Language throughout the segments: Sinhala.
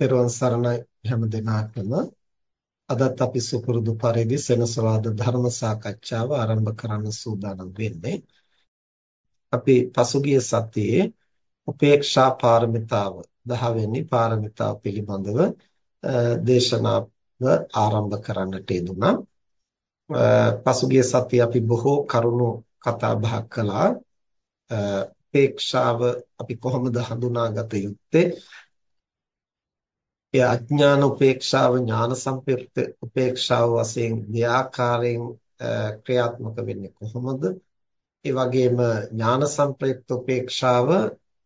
පෙරවන් සරණයි හැම දිනකටම අදත් අපි සුපුරුදු පරිදි සෙනසුරාද ධර්ම සාකච්ඡාව ආරම්භ කරන්න සූදානම් වෙන්නේ. අපි පසුගිය සතියේ උපේක්ෂා පාරමිතාව 10 වෙනි පාරමිතාව පිළිබඳව දේශනාව ආරම්භ කරන්නට යෙදුණා. පසුගිය සතියේ අපි බොහෝ කරුණු කතා බහ කළා. උපේක්ෂාව අපි කොහොමද හඳුනාගත යුත්තේ? ඒ අඥාන උපේක්ෂාව ඥාන සම්ප්‍රයුක්ත උපේක්ෂාව වශයෙන් දෙආකාරයෙන් ක්‍රියාත්මක වෙන්නේ කොහොමද? ඒ වගේම ඥාන සම්ප්‍රයුක්ත උපේක්ෂාව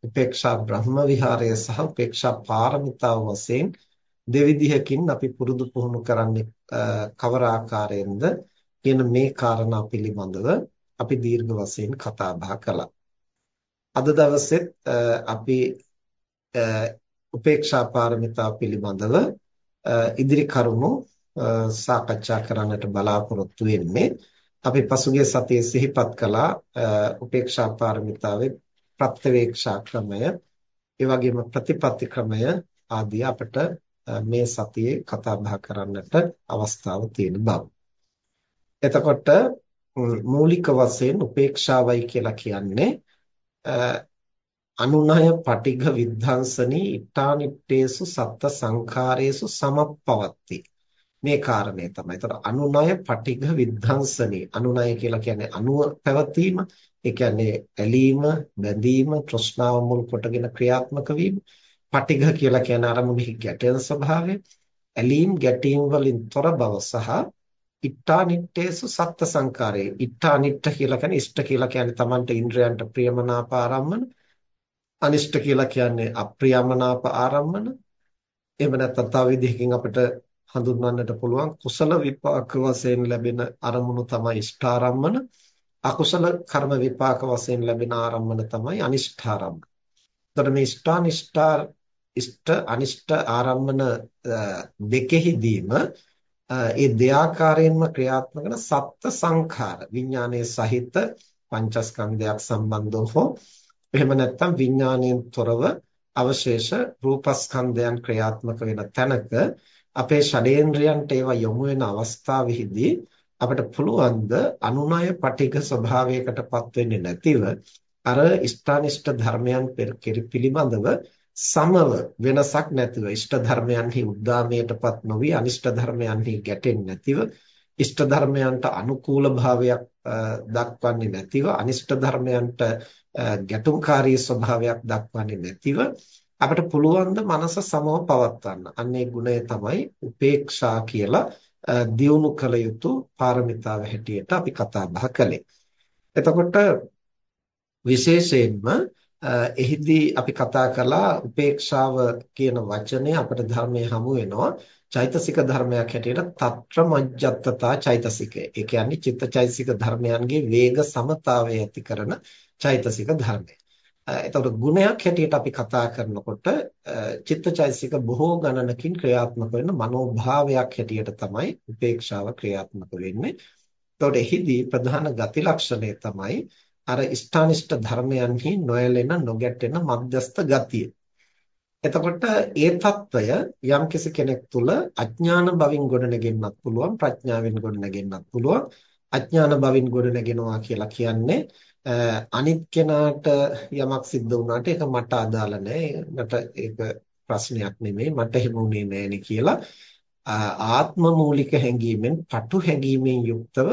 උපේක්ෂා බ්‍රහ්ම විහාරය සහ උපේක්ෂා පාරමිතාව වශයෙන් දෙවිධයකින් අපි පුරුදු පුහුණු කරන්නේ කවර ආකාරයෙන්ද කියන මේ කාරණා පිළිබඳව අපි දීර්ඝ වශයෙන් කතා බහ කළා. අද දවසෙත් අපි උපේක්ෂා පාරමිතා පිළිබඳව ඉදිරි කරුණු සාකච්ඡා කරන්නට බලාපොරොත්තු වෙන්නේ අපි පසුගිය සතියේ සිහිපත් කළා උපේක්ෂා පාරමිතාවේ ප්‍රත්‍යවේක්ෂා ක්‍රමය ඒ වගේම ප්‍රතිපත්ති ක්‍රමය ආදී අපිට මේ සතියේ කතා බහ කරන්නට අවස්ථාව තියෙන බව. එතකොට මූලික වශයෙන් උපේක්ෂාවයි කියලා කියන්නේ අනුනය පටිඝ විද්ධාංසනී ඊටානිට්ඨේසු සත්ත සංඛාරේසු සමප්පවත්ති මේ කාරණය තමයි. ඒතර අනුනය පටිඝ විද්ධාංසනී අනුනය කියලා කියන්නේ අනුව පැවතීම. ඒ කියන්නේ ඇලීම, බැඳීම, තෘෂ්ණාව මුල් කොටගෙන ක්‍රියාත්මක වීම. පටිඝ කියලා කියන්නේ අරමුණෙහි ගැටෙන ස්වභාවය. ඇලීම් ගැටීම් වලින් තොර බව සහ ඉත්තානිට්ඨේසු සත්ත සංකාරේ ඉත්තානිට්ඨ කියලා කියන්නේ ඉෂ්ඨ කියලා කියන්නේ Tamanට ඉන්ද්‍රයන්ට ප්‍රියමනාප ආරම්මන අනිෂ්ට කියලා කියන්නේ අප්‍රියමනාප ආරම්මන. එහෙම නැත්නම් තව විදිහකින් අපිට හඳුන්වන්නට පුළුවන් කුසල විපාක වශයෙන් ලැබෙන අරමුණු තමයි ඉෂ්ඨාරම්මන. අකුසල කර්ම විපාක වශයෙන් ලැබෙන ආරම්මන තමයි අනිෂ්ඨාරම්මන. එතකොට මේ ඉෂ්ඨානිෂ්ඨා ඉෂ්ඨ අනිෂ්ඨ ආරම්මන දෙකෙහිදීම ඒ දෙආකාරයෙන්ම ක්‍රියාත්මක කරන සත්ත්ව සංඛාර විඥානයේ සහිත පංචස්කන්ධයක් සම්බන්ධව හෝ එහෙම නැත්නම් විඥාණයෙන් තොරව අවශේෂ රූපස්කන්ධයන් ක්‍රියාත්මක වෙන තැනක අපේ ෂඩේන්ද්‍රයන්ට ඒවා යොමු වෙන අවස්ථාවෙහිදී අපිට පුළුවන් ද අනුනය පටිඝ ස්වභාවයකටපත් වෙන්නේ නැතිව අර ඉෂ්ඨානිෂ්ඨ ධර්මයන් පිළිබඳව සමව වෙනසක් නැතිව ඉෂ්ඨ ධර්මයන්හි උද්දාමයටපත් නොවි අනිෂ්ඨ ධර්මයන්හි ගැටෙන්නේ නැතිව ඉෂ්ඨ ධර්මයන්ට අනුකූල භාවයක් දක්වන්නේ නැතිව අනිෂ්ඨ ධර්මයන්ට ගැටුම්කාරී ස්වභාවයක් දක්වන්නේ නැතිව අපිට පුළුවන් ද මනස සමව පවත්වන්න. අන්නේ ගුණය තමයි උපේක්ෂා කියලා දියුණු කළ යුතු පාරමිතාව හැටියට අපි කතා බහ කළේ. එතකොට විශේෂයෙන්ම එහිදී අපි කතා කළා උපේක්ෂාව කියන වචනේ අපිට ධර්මයේ හමු වෙනවා චෛතසික ධර්මයක් හැටියට తත්‍ර මජ්ජත්තතා චෛතසිකය. ඒ කියන්නේ චිත්තචෛතසික ධර්මයන්ගේ වේග සමතාවය ඇති කරන චෛතසික ධර්මය. එතකොට ගුණයක් හැටියට අපි කතා කරනකොට චිත්තචෛතසික බොහෝ ගණනකින් ක්‍රියාත්මක වෙන මනෝභාවයක් හැටියට තමයි උපේක්ෂාව ක්‍රියාත්මක වෙන්නේ. එතකොට එහිදී ප්‍රධාන ගති ලක්ෂණය තමයි අර ඉෂ්ඨානිෂ්ඨ ධර්මයන්හි නොයැලෙන නොගැටෙන මධ්‍යස්ත ගතිය. එතකොට ඒ తত্ত্বය යම්කිසි කෙනෙක් තුළ අඥාන භවින් ගොඩනගෙන්නත් පුළුවන් ප්‍රඥාවෙන් ගොඩනගෙන්නත් පුළුවන් අඥාන භවින් ගොඩනගෙනවා කියලා කියන්නේ අනිත් කෙනාට යමක් සිද්ධ වුණාට ඒක මට අදාළ නැහැ මට ඒක ප්‍රශ්නයක් නෙමෙයි මට එහෙම වුණේ නැහෙනි කියලා ආත්ම මූලික හැඟීමෙන් පටු හැඟීමෙන් යුක්තව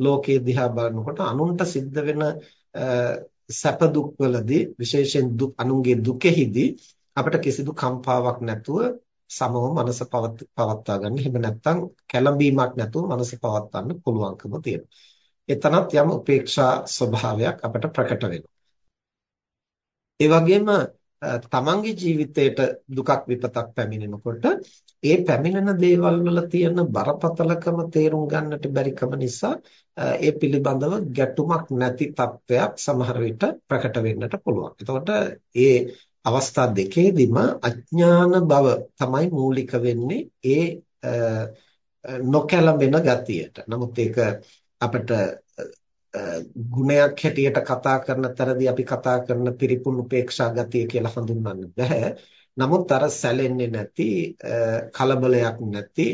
ලෝකයේ දිහා බලනකොට අනුන්ට සිද්ධ වෙන සැප දුක් වලදී විශේෂයෙන් දුක් අනුන්ගේ දුකෙහිදී අපිට කිසිදු කම්පාවක් නැතුව සමව මනස පවත්වා ගන්න. එහෙම නැත්නම් කැළඹීමක් නැතුව මනස පවත්වන්න පුළුවන්කම තියෙනවා. එතනත් යම් උපේක්ෂා ස්වභාවයක් අපිට ප්‍රකට වෙනවා. ඒ වගේම තමන්ගේ ජීවිතයට දුකක් විපතක් පැමිණෙනකොට ඒ පැමිණෙන දේවල් වල තියෙන බරපතලකම තේරුම් ගන්නට බැරිකම නිසා ඒ පිළිබඳව ගැටුමක් නැති තත්වයක් සමහර විට ප්‍රකට වෙන්නට පුළුවන්. එතකොට ඒ අවස්ථා දෙකේදීම අඥාන බව තමයි මූලික වෙන්නේ ඒ නොකැළඹෙන ගතියට. නමුත් ඒක අපිට ගුණයක් හැටියට කතා කරන තරදී අපි කතා කරන පිරිපුන් උපේක්ෂා ගතිය කියලා හඳුන්වන්න බෑ. නමුත් අර සැලෙන්නේ නැති කලබලයක් නැති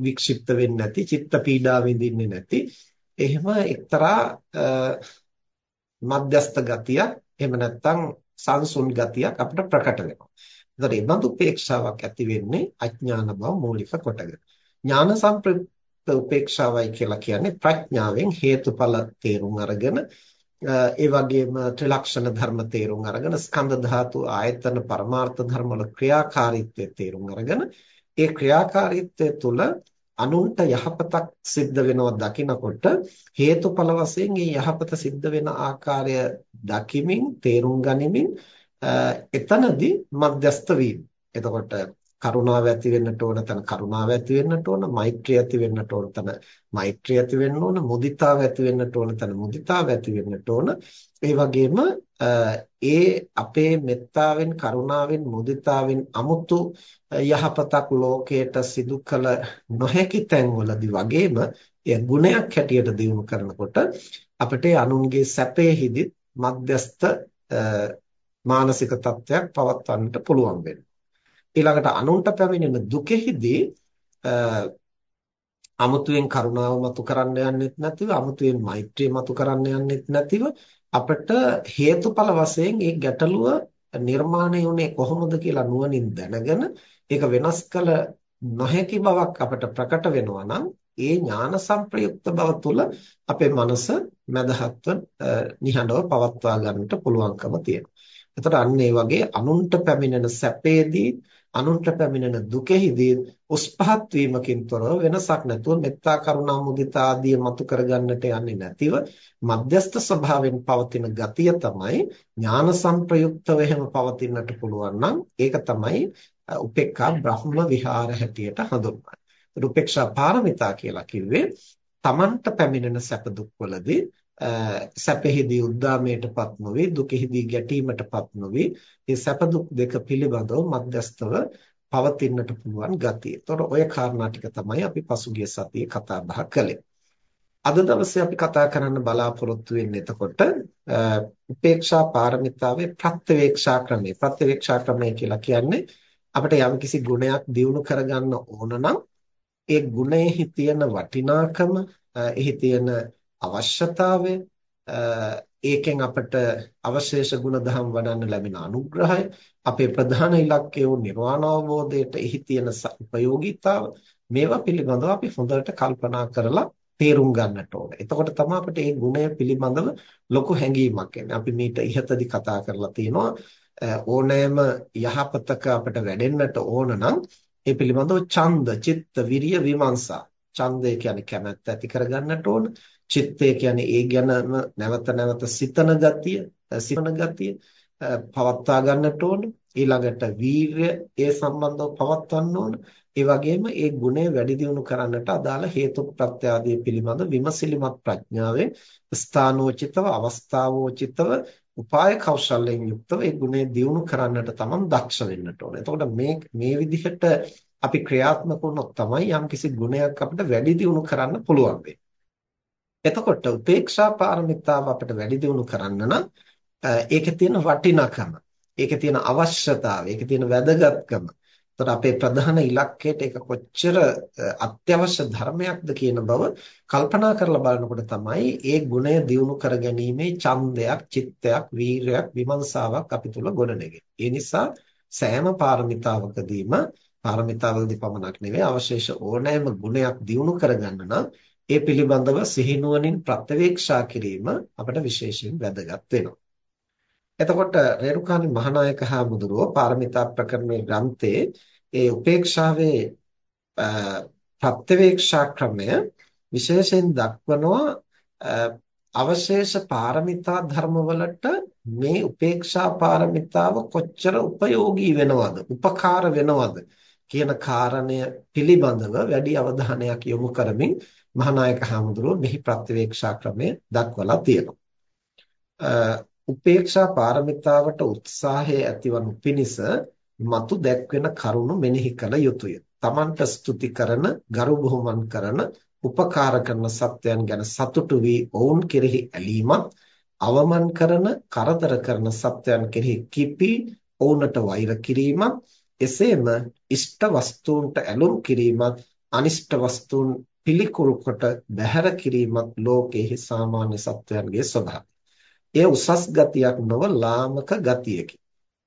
වික්ෂිප්ත වෙන්නේ නැති චිත්ත පීඩා විඳින්නේ නැති එහෙම එක්තරා මධ්‍යස්ත ගතියක් එහෙම නැත්නම් සංසුන් ගතියක් අපිට ප්‍රකට වෙනවා. ඒතර මේ බඳු උපේක්ෂාවක් ඇති වෙන්නේ අඥාන බව මූලික කොටගෙන. ඥාන සම්ප්‍රයුක්ත උපේක්ෂාවයි කියලා කියන්නේ ප්‍රඥාවෙන් හේතුඵල තේරුම් අරගෙන ඒ වගේම ත්‍රිලක්ෂණ ධර්ම තේරුම් අරගෙන ස්කන්ධ ධාතු ආයතන පරමාර්ථ ධර්ම වල ක්‍රියාකාරීත්වය තේරුම් අරගෙන ඒ ක්‍රියාකාරීත්වය තුළ අනුන්ට යහපතක් සිද්ධ වෙනවා දකිනකොට හේතුඵල වශයෙන් මේ යහපත සිද්ධ වෙන ආකාරය දකිමින් තේරුම් ගනිමින් එතනදී මධ්‍යස්ත වීම. එතකොට කරුණාව ඇති වෙන්නට ඕන තන කරුණාව ඇති වෙන්නට ඕන මෛත්‍රිය ඇති වෙන්නට ඕන තන මෛත්‍රිය ඇති වෙන්න ඕන මුදිතාව ඇති වෙන්නට ඕන තන මුදිතාව ඇති වෙන්නට ඕන. ඒ වගේම ඒ අපේ මෙත්තාවෙන් කරුණාවෙන් මුදිතාවෙන් අමුතු යහපතක් ලෝකයට සිදු කළ නොහැකි තැන්වලදී වගේම එය ගුණයක් හැටියට දියුණු කරනකොට අපිට අනුන්ගේ සැපෙහිදී මධ්‍යස්ත මානසික තත්ත්වයක් පවත්වන්නට පුළුවන් වෙනවා. ඊළඟට අනුන්ට පැමිණෙන දුකෙහිදී අමුතුවෙන් කරුණාව මතු කරන්න යන්නෙත් නැතිව අමුතුවෙන් මෛත්‍රිය මතු කරන්න යන්නෙත් නැතිව අපිට හේතුඵල වශයෙන් මේ ගැටලුව නිර්මාණය වුණේ කොහොමද කියලා නුවණින් දැනගෙන ඒක වෙනස් කළ නොහැකි බවක් අපිට ප්‍රකට වෙනවා නම් ඒ ඥාන සංප්‍රයුක්ත බව තුළ අපේ මනස මදහත්ව නිහඬව පවත්වා ගන්නට පුළුවන්කම තියෙනවා. එතකොට අන්න ඒ වගේ අනුන්ට පැමිණෙන සැපේදී අනුන්ට පැමිණෙන දුකෙහිදී උස් පහත් වීමකින් තොරව වෙනසක් නැතුව මෙත්තා කරුණා මුදිතා ආදී මතු කරගන්නට යන්නේ නැතිව මධ්‍යස්ත ස්වභාවයෙන් පවතින ගතිය තමයි ඥාන සංප්‍රයුක්තව එහෙම පවතින්නට පුළුවන් නම් ඒක තමයි උපේක්ඛා බ්‍රහ්ම විහාර හැටියට හඳුන්වන්නේ. උපේක්ෂා පාරමිතා කියලා කිව්වේ තමන්ට පැමිණෙන සැප දුක්වලදී සැපෙහිදී උද්දාමයටපත් නොවේ දුකෙහිදී ගැටීමටපත් නොවේ මේ සැප දුක් දෙක පිළිබඳව මධ්‍යස්තව පවතින්නට පුළුවන් ගතිය. ඒතකොට ඔය කාරණා ටික තමයි අපි පසුගිය සතියේ කතා බහ කළේ. අද දවසේ අපි කතා කරන්න බලාපොරොත්තු වෙන්නේ එතකොට උපේක්ෂා පාරමිතාවේ ප්‍රත්‍යවේක්ෂා ක්‍රමය. ප්‍රත්‍යවේක්ෂා ක්‍රමය කියලා කියන්නේ අපිට යම්කිසි ගුණයක් දියුණු කරගන්න ඕන නම් ඒ ගුණයෙහි තියෙන වටිනාකම, එහි තියෙන අවශ්‍යතාවය ඒකෙන් අපට අවශේෂ ගුණධම් වඩන්න ලැබෙන අනුග්‍රහය අපේ ප්‍රධාන ඉලක්කය වූ නිර්වාණ අවබෝධයට එහි තියෙන උපයෝගීතාව මේවා පිළිබඳව අපි හොඳට කල්පනා කරලා තේරුම් ගන්නට ඕනේ. එතකොට තමයි අපිට මේ ගුණය පිළිබඳව ලොකු හැඟීමක් එන්නේ. අපි මීට ඉහතදී කතා කරලා තියෙනවා ඕනෑම යහපතක අපිට වැඩෙන්නට ඕන නම් ඒ පිළිබඳව ඡන්ද, චිත්ත, විරිය, විමර්ශා. ඡන්දය කියන්නේ කැමැත්ත ඇති කරගන්නට ඕන. චිත්තය කියන්නේ ඒ ගැනම නැවත නැවත සිතන ගතිය, සිතන ගතිය පවත්වා ගන්නට ඕන. ඊළඟට වීරය ඒ සම්බන්ධව පවත්වන්න ඕන. ඒ වගේම ඒ ගුණය වැඩි දියුණු කරන්නට අදාළ හේතු ප්‍රත්‍ය ආදී පිළිබඳ විමසිලිමත් ප්‍රඥාවෙන් ස්ථානෝචිතව අවස්ථාවෝචිතව උපාය කෞශල්‍යයෙන් යුක්තව ඒ ගුණය දියුණු කරන්නට තමන් දක්ෂ වෙන්නට ඕන. එතකොට මේ මේ විදිහට අපි ක්‍රියාත්මක වුණොත් තමයි යම්කිසි ගුණයක් අපිට වැඩි දියුණු කරන්න පුළුවන් වෙන්නේ. එතකොට උපේක්ෂා පාරමිතාව අපිට වැඩි දියුණු කරන්න නම් ඒකේ තියෙන වටිනාකම, ඒකේ තියෙන අවශ්‍යතාවය, ඒකේ තියෙන වැදගත්කම. එතකොට අපේ ප්‍රධාන ඉලක්කයට ඒක කොච්චර අත්‍යවශ්‍ය ධර්මයක්ද කියන බව කල්පනා කරලා බලනකොට තමයි ඒ ගුණය දියුණු කරගැනීමේ ඡන්දයක්, චිත්තයක්, වීරයක්, විමර්ශාවක් අපි තුල ගොඩනගෙන්නේ. ඒ නිසා සෑම පාරමිතාවකදීම පාරමිතාවලදී පමණක් නෙවෙයි අවශේෂ ඕනෑම ගුණයක් දියුණු කරගන්න නම් ඒ පිළිබඳව සිහිනුවණින් ප්‍රත්‍යවේක්ෂා කිරීම අපට විශේෂයෙන් වැදගත් වෙනවා. එතකොට රේරුකාණි මහානායක හාමුදුරුවෝ පාරමිතා ප්‍රකරණයේ ග්‍රන්ථයේ ඒ උපේක්ෂාවේ ප්‍රත්‍යවේක්ෂා ක්‍රමය විශේෂයෙන් දක්වනවා අවශේෂ පාරමිතා ධර්මවලට මේ උපේක්ෂා පාරමිතාව කොච්චර උපයෝගී වෙනවද උපකාර වෙනවද කියන කාරණය පිළිබඳව වැඩි අවධානයක් යොමු කරමින් මහානායක හාමුදුරුවෝ මෙහි ප්‍රත්‍යවේක්ෂා ක්‍රමය දක්වලා තියෙනවා. උපේක්ෂා පාරමිතාවට උත්සාහය ඇතිවනු පිණිස මතු දැක්වෙන කරුණු මෙනෙහි කළ යුතුය. තමන්ට ස්තුති කරන, ගරු බුහුමන් කරන, උපකාර කරන සත්වයන් ගැන සතුටු වී ඔවුන් කෙරෙහි ඇලීමත්, අවමන් කරන, කරදර කරන සත්වයන් කෙරෙහි කිපි ඔවුන්ට වෛර කිරීමත් එසේම ඉෂ්ට වස්තුන්ට ඇලුම් කිරීමත් අනිෂ්ට වස්තුන් පිළිකුල් කොට බැහැර කිරීමත් ලෝකයේ සාමාන්‍ය සත්වයන්ගේ ස්වභාවය. එය උසස් ගතියක් නොව ලාමක ගතියකි.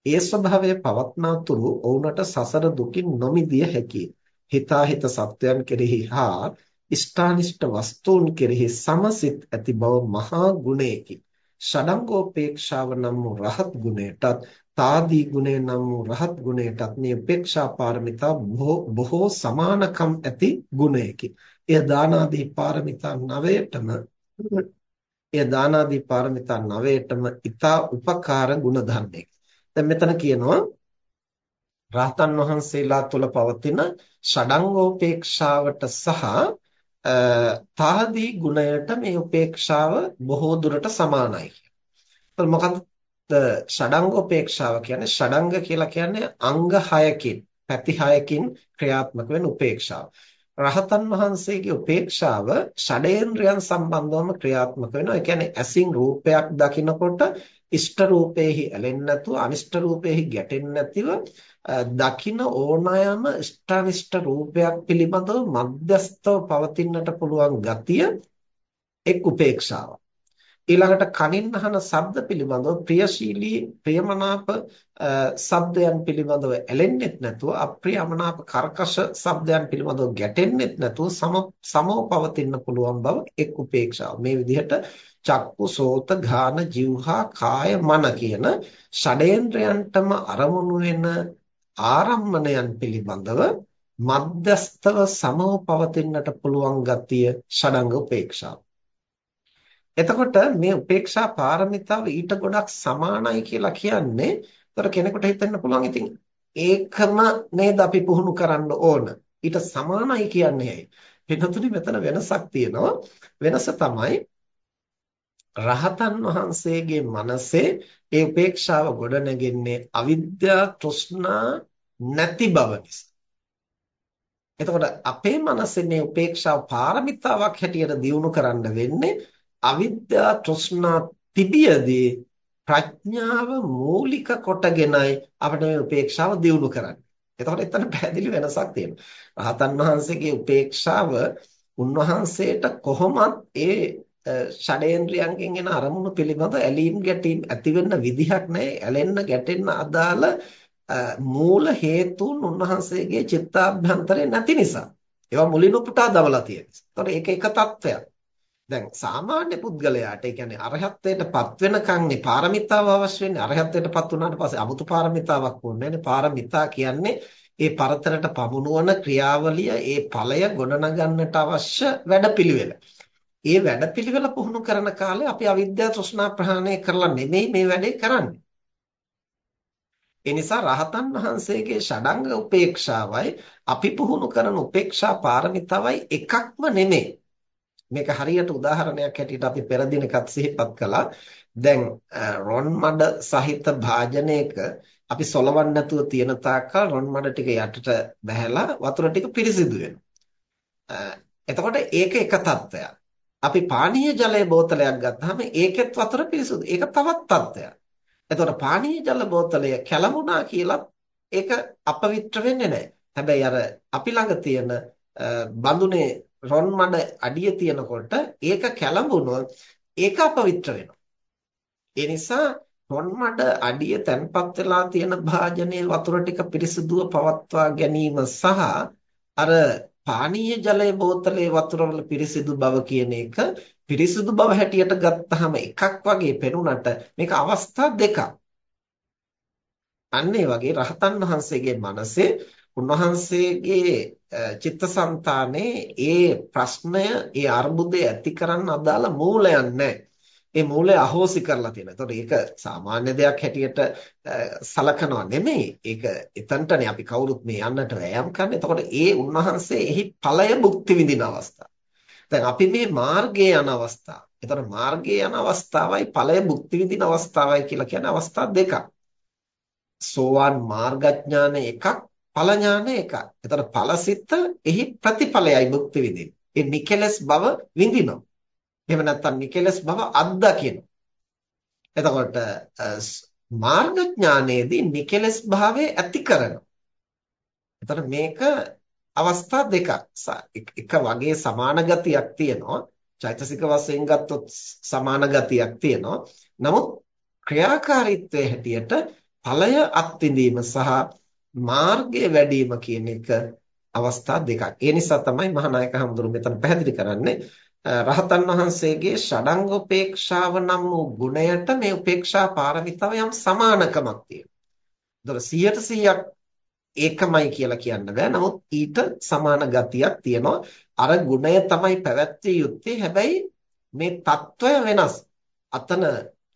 ඒ ස්වභාවය පවත්නා තුරු ඔවුන්ට සසර දුකින් නොමිදිය හැකිය. හිතාහිත සත්වයන් කෙරෙහි හා ඉෂ්ඨානිෂ්ඨ වස්තුන් කෙරෙහි සමසිත ඇති බව මහා ගුණයකි. ෂඩංගෝපේක්ෂාව නම් වූ රහත් ගුණයටත් තාදී ගුණය නම් වූ රහත් ගුණයටත් මේ උපේක්ෂා පාරමිතා බොහෝ සමානකම් ඇති ගුණයකි. එය දානාදී පාරමිතා නවයටම එය දානාදී පාරමිතා නවයටම ඊතා උපකාර ගුණ ධර්මයක. දැන් මෙතන කියනවා රාතන් වහන්සේලා තුල පවතින ෂඩංගෝපේක්ෂාවට සහ තාදී ගුණයට මේ උපේක්ෂාව බොහෝ දුරට සමානයි. එතකොට මොකක්ද ෂඩංගෝපේක්ෂාව කියන්නේ ෂඩංග කියලා කියන්නේ අංග 6කින් පැති 6කින් ක්‍රියාත්මක වෙන උපේක්ෂාව. රහතන් වහන්සේගේ උපේක්ෂාව ෂඩේන්ද්‍රයන් සම්බන්ධවම ක්‍රියාත්මක වෙනවා. ඒ කියන්නේ ඇසින් රූපයක් දකිනකොට ඉෂ්ට රූපේහි ඇලෙන්නේ නැතුව අනිෂ්ට රූපේහි ගැටෙන්නේ නැතිව දකින ඕනෑම ඉෂ්ඨානිෂ්ඨ රූපයක් පිළිබඳව මධ්‍යස්තව පවතින්නට පුළුවන් ගතිය එක් උපේක්ෂාවක්. ඊළඟට කනින් අහන ශබ්ද පිළිබඳව ප්‍රියශීලී ප්‍රියමනාප ශබ්දයන් පිළිබඳව ඇලෙන්නෙත් නැතුව අප්‍රියමනාප කර්කශ ශබ්දයන් පිළිබඳව ගැටෙන්නෙත් නැතුව සම සමව පවතින්න පුළුවන් බව එක් උපේක්ෂාව. මේ විදිහට චක්කු සෝතఘාන જીවහා කාය මන කියන ෂඩේන්ද්‍රයන්ටම අරමුණු වෙන ආරම්මණයන් පිළිබඳව මධ්‍යස්තව සමව පවතින්නට පුළුවන් ගතිය ෂඩංග උපේක්ෂාව. එතකොට මේ උපේක්ෂා පාරමිතාව ඊට ගොඩක් සමානයි කියලා කියන්නේ ඒතර කෙනෙකුට හිතෙන්න පුළුවන් ඉතින් ඒකම නේද අපි පුහුණු කරන්න ඕන. ඊට සමානයි කියන්නේ ඇයි? වෙනතුනි මෙතන වෙනසක් තියෙනවා. වෙනස තමයි රහතන් වහන්සේගේ මනසේ ඒ උපේක්ෂාව ගොඩ නැගෙන්නේ අවිද්‍යා තෘෂ්ණා නැති බව නිසා. එතකොට අපේ මනසේ මේ උපේක්ෂාව පාරමිතාවක් හැටියට දියුණු කරන්න වෙන්නේ අවිද්‍යා තෘෂ්ණා තිබියදී ප්‍රඥාව මූලික කොටගෙනයි අපිට මේ උපේක්ෂාව දියුණු කරන්නේ. එතකොට එතන පැහැදිලි වෙනසක් තියෙනවා. රහතන් වහන්සේගේ උපේක්ෂාව උන්වහන්සේට කොහොමත් ඒ ෂඩේන්ද්‍රයන්ගෙන් එන අරමුණු පිළිබඳ ඇලීම් ගැටීම් ඇති වෙන්න විදිහක් නැහැ. ඇලෙන්න ගැටෙන්න අදාළ මූල හේතුන් උන්වහන්සේගේ චිත්තාභ්‍යන්තරේ නැති නිසා. ඒවා මුලින් උපුටා දමලා තියෙන නිසා. ඒතකොට ඒක එක තත්ත්වයක්. දැන් සාමාන්‍ය පුද්ගලයාට ඒ කියන්නේ අරහත්ත්වයටපත් වෙනකන්නේ පාරමිතාව අවශ්‍ය වෙන්නේ අරහත්ත්වයටපත් වුණාට පස්සේ 아무තු පාරමිතාවක් ඕනේ නැහැ පාරමිතා කියන්නේ ඒ පරතරට පමුණුවන ක්‍රියාවලිය ඒ ඵලය ගොඩනගන්නට අවශ්‍ය වැඩපිළිවෙල. ඒ වැඩපිළිවෙල පුහුණු කරන කාලේ අපි අවිද්‍යාව තෘෂ්ණා ප්‍රහාණය කරලා නෙමෙයි මේ වැඩේ කරන්නේ. ඒ නිසා රහතන් වහන්සේගේ ෂඩංග උපේක්ෂාවයි අපි පුහුණු කරන උපේක්ෂා පාරමිතාවයි එකක්ම නෙමෙයි. මේක හරියට උදාහරණයක් හැටියට අපි පෙර දිනකත් සිහිපත් කළා. දැන් රොන් මඩ සහිත භාජනයක අපි සොලවන්න නැතුව තියෙන තාක්කල් රොන් මඩ ටික යටට බහැලා වතුර ටික පිරිසිදු එතකොට ඒක එක තත්ත්වයක්. අපි පානීය ජලයේ බෝතලයක් ගත්තාම ඒකෙත් වතුර පිරිසුදු. ඒක තවත් තත්ත්වයක්. එතකොට පානීය ජල බෝතලය කැළඹුණා කියලා ඒක අපවිත්‍ර වෙන්නේ නැහැ. හැබැයි අර අපි ළඟ තියෙන බඳුනේ රොන් මඩ අඩිය තියනකොට ඒක කැළඹුණොත් ඒක අපවිත්‍ර වෙනවා. ඒ නිසා රොන් මඩ අඩිය තැන්පත් වෙලා තියෙන භාජනයේ වතුර ටික පිරිසිදුව පවත්වා ගැනීම සහ අර පානීය ජලයේ බෝතලේ වතුර වල පිරිසිදු බව කියන එක පිරිසිදු බව හැටියට ගත්තාම එකක් වගේ පෙනුනට මේක අවස්ථා දෙකක්. අන්න ඒ වගේ රහතන් වහන්සේගේ මනසේ උන්වහන්සේගේ චිත්තසංතානේ ඒ ප්‍රශ්නය ඒ අර්බුදය ඇති කරන්න අදාළ මූලයක් නැහැ. ඒ මූලය අහෝසි කරලා තියෙනවා. ඒතකොට ඒක සාමාන්‍ය දෙයක් හැටියට සලකනවා නෙමෙයි. ඒක එතනටනේ අපි කවුරුත් මේ යන්නට වෑයම් කරන්නේ. එතකොට ඒ උන්වහන්සේ එහි ඵලය භුක්ති විඳින අවස්ථාව. දැන් අපි මේ මාර්ගයේ යන අවස්ථාව. එතකොට මාර්ගයේ යන අවස්ථාවයි ඵලය භුක්ති විඳින අවස්ථාවයි කියලා කියන්නේ අවස්ථා දෙකක්. සෝවාන් මාර්ගඥාන එකක් ඵල ඥාන එකක්. එතකොට ඵලසිත එහි ප්‍රතිඵලයයි භුක්ති විඳින්නේ. ඒ නිකලස් බව විඳිනවා. එහෙම නැත්නම් නිකලස් බව අත්දකිනවා. එතකොට මාර්ග ඥානයේදී නිකලස් භාවය ඇති කරනවා. එතකොට මේක අවස්ථා දෙකක්. එක වගේ සමාන ගතියක් තියෙනවා. චෛතසික වශයෙන් ගත්තොත් සමාන ගතියක් තියෙනවා. නමුත් ක්‍රියාකාරීත්වයේ හැටියට ඵලය අත්විඳීම සහ මාර්ගය වැඩිම කියන එක අවස්ථා දෙකක්. ඒ නිසා තමයි මහානායක හඳුරු මෙතන පැහැදිලි කරන්නේ රහතන් වහන්සේගේ ෂඩංග උපේක්ෂාව නම් වූ ගුණයට මේ උපේක්ෂා පාරමිතාව යම් සමානකමක් තියෙනවා. ඒතර 100% ඒකමයි කියලා කියන්න බෑ. නමුත් ඊට සමාන ගතියක් තියෙනවා. අර ගුණය තමයි පැවැත්විය යුත්තේ. හැබැයි මේ తত্ত্বය වෙනස්. අතන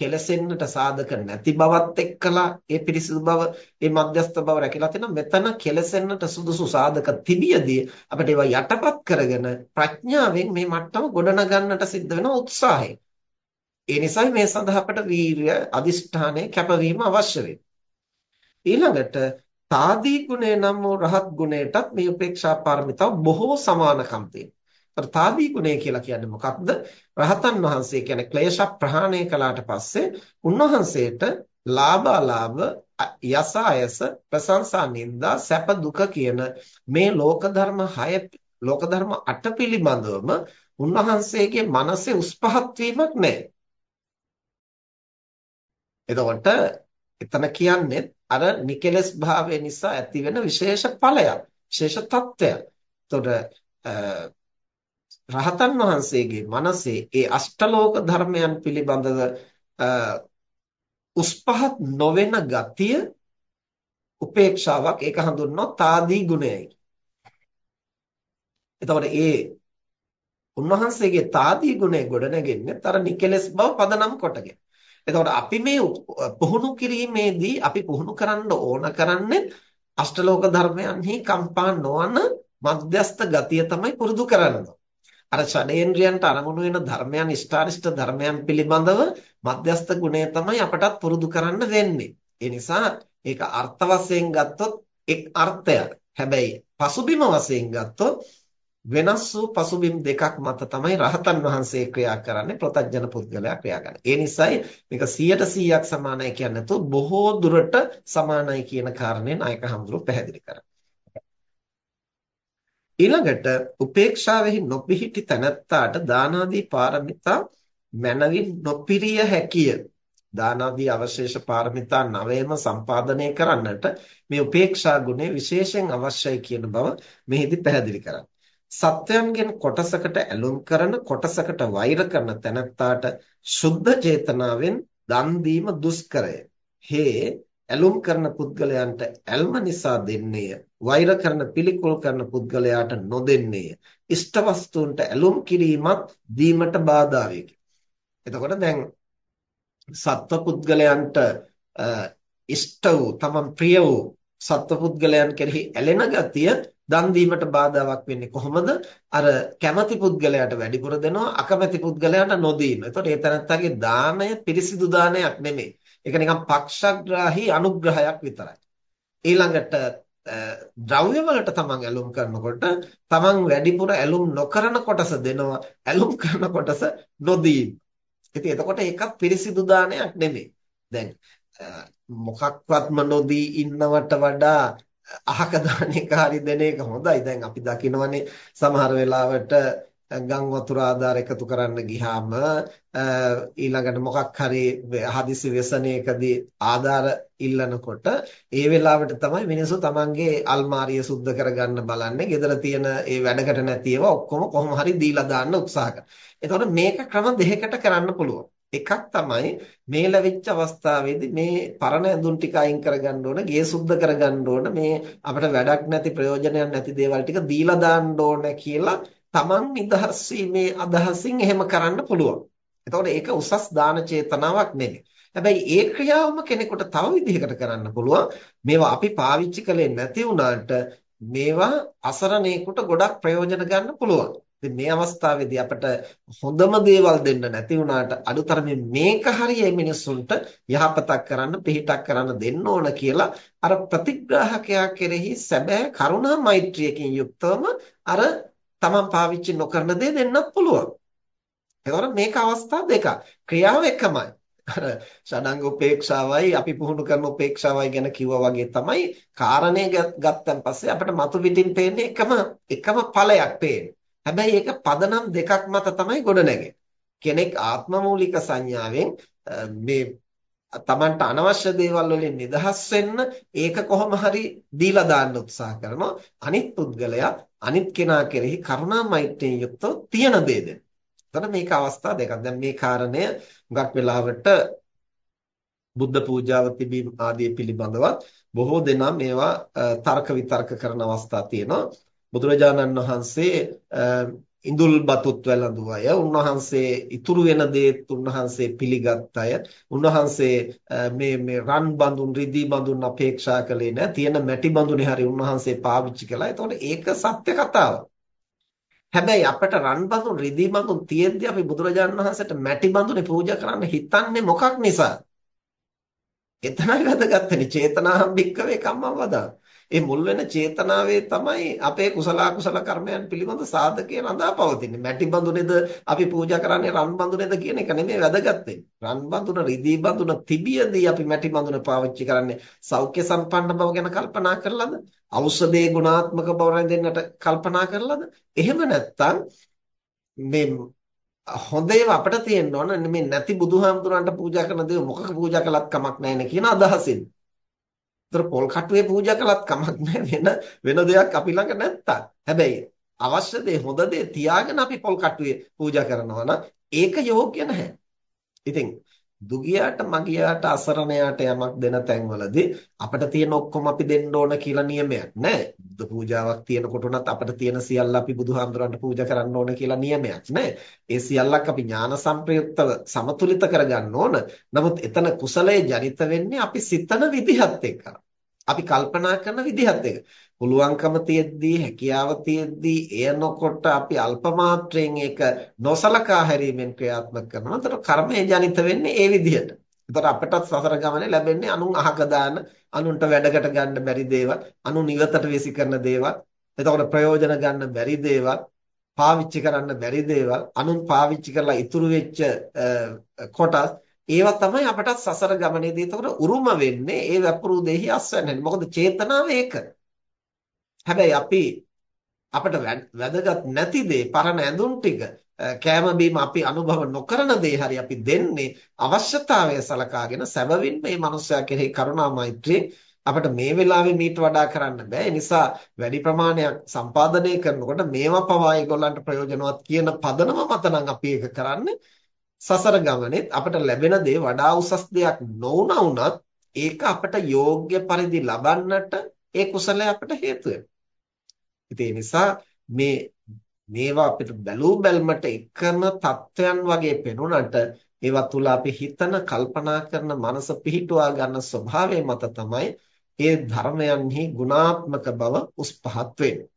කෙලසෙන්නට සාධක නැති බවත් එක්කලා ඒ පිරිසිදු බව ඒ මධ්‍යස්ථ බව රැකිලා තිනවා මෙතන කෙලසෙන්නට සුදුසු සාධක තිබියදී අපිට ඒවා යටපත් කරගෙන ප්‍රඥාවෙන් මේ මට්ටම ගොඩනගන්නට සිද්ධ වෙන උත්සාහය. ඒ නිසායි මේ සඳහා අපට වීරිය, අදිෂ්ඨානය, කැපවීම අවශ්‍ය ඊළඟට තාදී ගුණය නම් වූ රහත් ගුණයටත් මේ උපේක්ෂා පාරමිතාව බොහෝ සමානකම් තියෙනවා. අර తాදී ගුණය කියලා කියන්නේ මොකක්ද? රහතන් වහන්සේ කියන්නේ ක්ලේශ ප්‍රහාණය කළාට පස්සේ උන්වහන්සේට ලාභාලාභ යසායස ප්‍රශංසා නින්දා සැප දුක කියන මේ ලෝක ධර්ම 6 ලෝක ධර්ම 8 පිළිබඳවම උන්වහන්සේගේ මනසේ උස් පහත් වීමක් නැහැ. එතකොට එතන කියන්නේ අර නිකලස් භාවය නිසා ඇතිවෙන විශේෂ ඵලයක්, විශේෂ තත්ත්වයක්. එතකොට රහතන් වහන්සේගේ මනසේ ඒ අෂ්ටලෝක ධර්මයන් පිළිබඳව උස්පහත් නොවන ගතිය උපේක්ෂාවක් ඒක හඳුන්වනවා తాදී ගුණයයි. එතකොට ඒ උන්වහන්සේගේ తాදී ගුණය ගොඩනගෙන්නේ තර නිකලස් බව පදනම් කොටගෙන. එතකොට අපි මේ පුහුණු කිරීමේදී අපි පුහුණු කරන්න ඕන කරන්නේ අෂ්ටලෝක ධර්මයන්හි කම්පා නොවන මධ්‍යස්ත ගතිය තමයි පුරුදු කරන්නේ. අර ෂඩේන්ද්‍රයන්ට අරමුණු වෙන ධර්මයන් ඉෂ්ඨාරිෂ්ඨ ධර්මයන් පිළිබඳව මධ්‍යස්ථ ගුණය තමයි අපටත් පුරුදු කරන්න වෙන්නේ. ඒ නිසා ඒක අර්ථ වශයෙන් ගත්තොත් එක් අර්ථයක්. හැබැයි පසුබිම වශයෙන් ගත්තොත් වෙනස් වූ පසුබිම් දෙකක් මත තමයි රහතන් වහන්සේ ක්‍රියා කරන්නේ ප්‍රතඥන පුද්ගලයා ක්‍රියා කරන්නේ. ඒ නිසායි මේක 100%ක් සමානයි කියන්නේ නැතුව බොහෝ දුරට සමානයි කියන කාරණේ නායක හඳුරු පැහැදිලි කරා. ඊළඟට උපේක්ෂාවෙහි නොපිහිටි තැනැත්තාට දානාදී පාරමිතා මනවින් නොපිරිය හැකිය. දානාදී අවශේෂ පාරමිතා නවයම සම්පාදනය කරන්නට මේ උපේක්ෂා ගුණය විශේෂයෙන් අවශ්‍යයි කියන බව මෙහිදී පැහැදිලි කරන්නේ. සත්වයන්ගෙන් කොටසකට ඇලුම් කරන කොටසකට වෛර කරන තැනැත්තාට සුද්ධ චේතනාවෙන් දන් දීම දුෂ්කරය. හේ ඇලුම් කරන පුද්ගලයන්ට ඇල්ම නිසා දෙන්නේය වෛර කරන පිළිකුල් කරන පුද්ගලයාට නොදෙන්නේය ඉෂ්ට වස්තුන්ට ඇලුම් කිරීමත් දීමට බාධා එතකොට දැන් සත්ව පුද්ගලයන්ට ඉෂ්ට වූ තමන් ප්‍රිය වූ සත්ව පුද්ගලයන් කෙරෙහි ඇලෙන ගතිය දන් දීමට බාධාවක් වෙන්නේ කොහොමද? අර කැමැති පුද්ගලයාට වැඩිපුර දෙනවා අකමැති පුද්ගලයාට නොදීම. එතකොට ඒ තරත්තගේ දාණය පිරිසිදු දානයක් නෙමෙයි. ඒක නිකන් පක්ෂග්‍රාහී අනුග්‍රහයක් විතරයි. ඊළඟට ද්‍රව්‍ය වලට තමන් ඇලුම් කරනකොට තමන් වැඩිපුර ඇලුම් නොකරන කොටස දෙනවා ඇලුම් කරන කොටස නොදී. ඉතින් එතකොට ඒකත් පිරිසිදු දානයක් නෙමෙයි. දැන් මොකක්වත්ම නොදී ඉන්නවට වඩා අහක දාන එක හරි දෙන එක හොඳයි. දැන් අපි දකිනවනේ සමහර වෙලාවට ගම් වතුර ආධාර එකතු කරන්න ගියාම ඊළඟට මොකක් හරි හදිසි ව්‍යසනයකදී ආධාර ඉල්ලනකොට ඒ වෙලාවට තමයි මිනිස්සු තමන්ගේ අල්මාරිය සුද්ධ කරගන්න බලන්නේ. ගෙදර තියෙන ඒ වැඩකට නැති ඒවා ඔක්කොම කොහොම හරි දීලා දාන්න උත්සාහ කරනවා. එතකොට මේක ක්‍රම දෙකකට කරන්න පුළුවන්. එකක් තමයි මේ ලැබිච්ච අවස්ථාවේදී මේ පරණ ඇඳුම් ටික අයින් කරගන්න ඕන, ගේ සුද්ධ කරගන්න ඕන, මේ අපිට වැඩක් නැති ප්‍රයෝජනයක් නැති දේවල් ටික දීලා දාන්න ඕන කියලා තමන් නිදහස් වීමේ අදහසින් එහෙම කරන්න පුළුවන්. එතකොට ඒක උසස් දාන චේතනාවක් නෙමෙයි. හැබැයි ඒ ක්‍රියාවම කෙනෙකුට තව විදිහකට කරන්න පුළුවන්. මේවා අපි පාවිච්චි කළේ නැති වුණාට මේවා අසරණේකට ගොඩක් ප්‍රයෝජන ගන්න පුළුවන්. ඉතින් මේ අවස්ථාවේදී අපිට හොඳම දේවල් දෙන්න නැති වුණාට අඩුතරමේ මේක හරිය මිනිස්සුන්ට යහපතක් කරන්න පිහිටක් කරන්න දෙන්න ඕන කියලා අර ප්‍රතිග්‍රාහකයා කෙරෙහි සැබෑ කරුණා මෛත්‍රියකින් යුක්තවම අර තමන් පාවිච්චි නොකරන දේ දෙන්නත් පුළුවන්. එතකොට මේක අවස්ථා දෙකක්. ක්‍රියාව එකමයි. අර ෂඩංග උපේක්ෂාවයි අපි පුහුණු කරන උපේක්ෂාවයි ගැන කිව්වා වගේ තමයි කාරණේ ගත්තන් පස්සේ අපිට මතු පිටින් පේන්නේ එකම එකම ඵලයක් පේන්නේ. හැබැයි ඒක පදනම් දෙකක් මත තමයි ගොඩනැගෙන්නේ. කෙනෙක් ආත්මමූලික සංඥාවෙන් මේ තමන්ට අනවශ්‍ය දේවල් වලින් නිදහස් වෙන්න ඒක කොහොම හරි දීලා දාන්න උත්සාහ කරනවා අනිත් පුද්ගලයා අනිත් කෙනා කෙරෙහි කරුණා මෛත්‍රියෙන් යුක්තව තියන දේ දෙන්න. එතකොට මේක අවස්ථා දෙකක්. දැන් මේ කාරණය හුඟක් වෙලාවට බුද්ධ පූජාව තිබීම ආදී පිළිබඳව බොහෝ දෙනා මේවා තර්ක විතර්ක කරන අවස්ථා තියෙනවා. බුදුරජාණන් වහන්සේ ඉඳුල් බතුත් වැළඳු අය උන්වහන්සේ ඉතුරු වෙන දේත් උන්වහන්සේ පිළිගත් අය උන්වහන්සේ මේ මේ රන් බඳුන් රිදී බඳුන් අපේක්ෂා කළේ නැහැ තියෙන මැටි බඳුනේ හරි උන්වහන්සේ පාවිච්චි කළා. ඒතකොට ඒක සත්‍ය කතාවක්. හැබැයි අපිට රන් බඳුන් රිදී බඳුන් තියෙද්දි අපි බුදුරජාණන් වහන්සේට මැටි බඳුනේ පූජා කරන්න හිතන්නේ මොකක් නිසා? එතනයි වැදගත්නේ චේතනාහම් භික්කවේ කම්මං වදා. ඒ මුල් වෙන චේතනාවේ තමයි අපේ කුසල කුසල කර්මයන් පිළිබඳ සාධකේ රඳා පවතින්නේ. මැටි බඳුනේද අපි පූජා කරන්නේ රන් බඳුනේද කියන එක නෙමෙයි වැදගත් රන් බඳුන, රිදී බඳුන තිබියදී අපි මැටි බඳුන පාවිච්චි කරන්නේ සෞඛ්‍ය සම්පන්න බව ගැන කල්පනා කරලාද? ඖෂධයේ ගුණාත්මක බව රැඳෙන්නට කල්පනා කරලාද? එහෙම නැත්නම් මේ හොඳ ඒවා අපිට තියෙන්න ඕන මේ නැති බුදුහාමුදුරන්ට පූජා කරන දේ මොකක පූජා කළත් කමක් නැහැ නේ කියන අදහසින්. ඒතර පොල් කටුවේ පූජා කළත් කමක් නැහැ වෙන වෙන දෙයක් අපි ළඟ නැත්තම්. හැබැයි අවශ්‍ය දේ හොඳ දේ තියාගෙන අපි පොල් කටුවේ පූජා කරනවා නම් ඒක යෝග්‍ය නැහැ. ඉතින් දුගියාට මගියාට අසරණයාට යමක් දෙන තැන්වලදී අපිට තියෙන ඔක්කොම අපි දෙන්න ඕන කියලා නියමයක් නැහැ. බුදු පූජාවක් තියෙනකොට උනත් අපිට තියෙන සියල්ල අපි බුදුහාමුදුරන්ට පූජා කරන්න ඕන කියලා නියමයක් නැහැ. ඒ සියල්ලක් අපි ඥාන සංප්‍රයුක්තව සමතුලිත කරගන්න ඕන. නමුත් එතන කුසලයේ ජනිත වෙන්නේ අපි සිතන විදිහත් එක්ක. අපි කල්පනා කරන විදිහත් එක්ක. පුළුවන්කම තියෙද්දී හැකියාව තියෙද්දී එය නොකොට අපි අල්ප මාත්‍රයෙන් ඒක නොසලකා හැරීමෙන් ක්‍රියාත්මක කරනවා. ඒතර කර්මය ජනිත වෙන්නේ ඒ විදිහට. ඒතර අපටත් සසර ගමනේ ලැබෙන්නේ අනුන් අහක දාන, අනුන්ට වැඩකට ගන්න බැරි දේවල්, අනුන් නිවතට වෙසි කරන දේවල්, එතකොට ප්‍රයෝජන ගන්න බැරි දේවල්, පාවිච්චි කරන්න බැරි දේවල්, අනුන් පාවිච්චි කරලා ඉතුරු වෙච්ච කොටස් ඒවා තමයි අපටත් සසර ගමනේදී එතකොට උරුම වෙන්නේ ඒ වැපුරු දෙහි අස්වැන්නේ. මොකද චේතනාව ඒක. හැබැයි අපි අපිට වැදගත් නැති දේ පරණ ඇඳුම් ටික කෑම බීම අපි අනුභව නොකරන දේ හරි අපි දෙන්නේ අවශ්‍යතාවය සලකාගෙන සැබවින් මේ මනුස්සයා කෙරෙහි කරුණා මෛත්‍රිය අපිට මේ වෙලාවේ මීට වඩා කරන්න බෑ. ඒ නිසා වැඩි ප්‍රමාණයක් සම්පාදනය කරනකොට මේවා පවා ඒගොල්ලන්ට ප්‍රයෝජනවත් කියන පදනම මත නම් අපි ඒක කරන්නේ. සසර ගමනේත් අපිට ලැබෙන දේ වඩා උසස් දෙයක් නොවුණා වුණත් ඒක අපිට යෝග්‍ය පරිදි ලබන්නට ඒ කුසලය අපිට හේතු වෙනවා. නිසා මේ මේවා අපිට බැලූ බැල්මට එකම தත්වයන් වගේ පෙනුනට ඒවා තුල අපි හිතන කල්පනා කරන මනස පිහිටුවා ගන්න ස්වභාවය මත තමයි ඒ ධර්මයන්හි ගුණාත්මක බව උස් පහත් වෙන්නේ.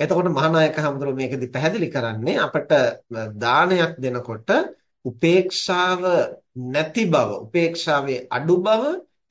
එතකොට මහානායක හඳුරු මේකෙදි පැහැදිලි කරන්නේ අපිට දානයක් දෙනකොට උපේක්ෂාව නැති බව, උපේක්ෂාවේ අඩු බව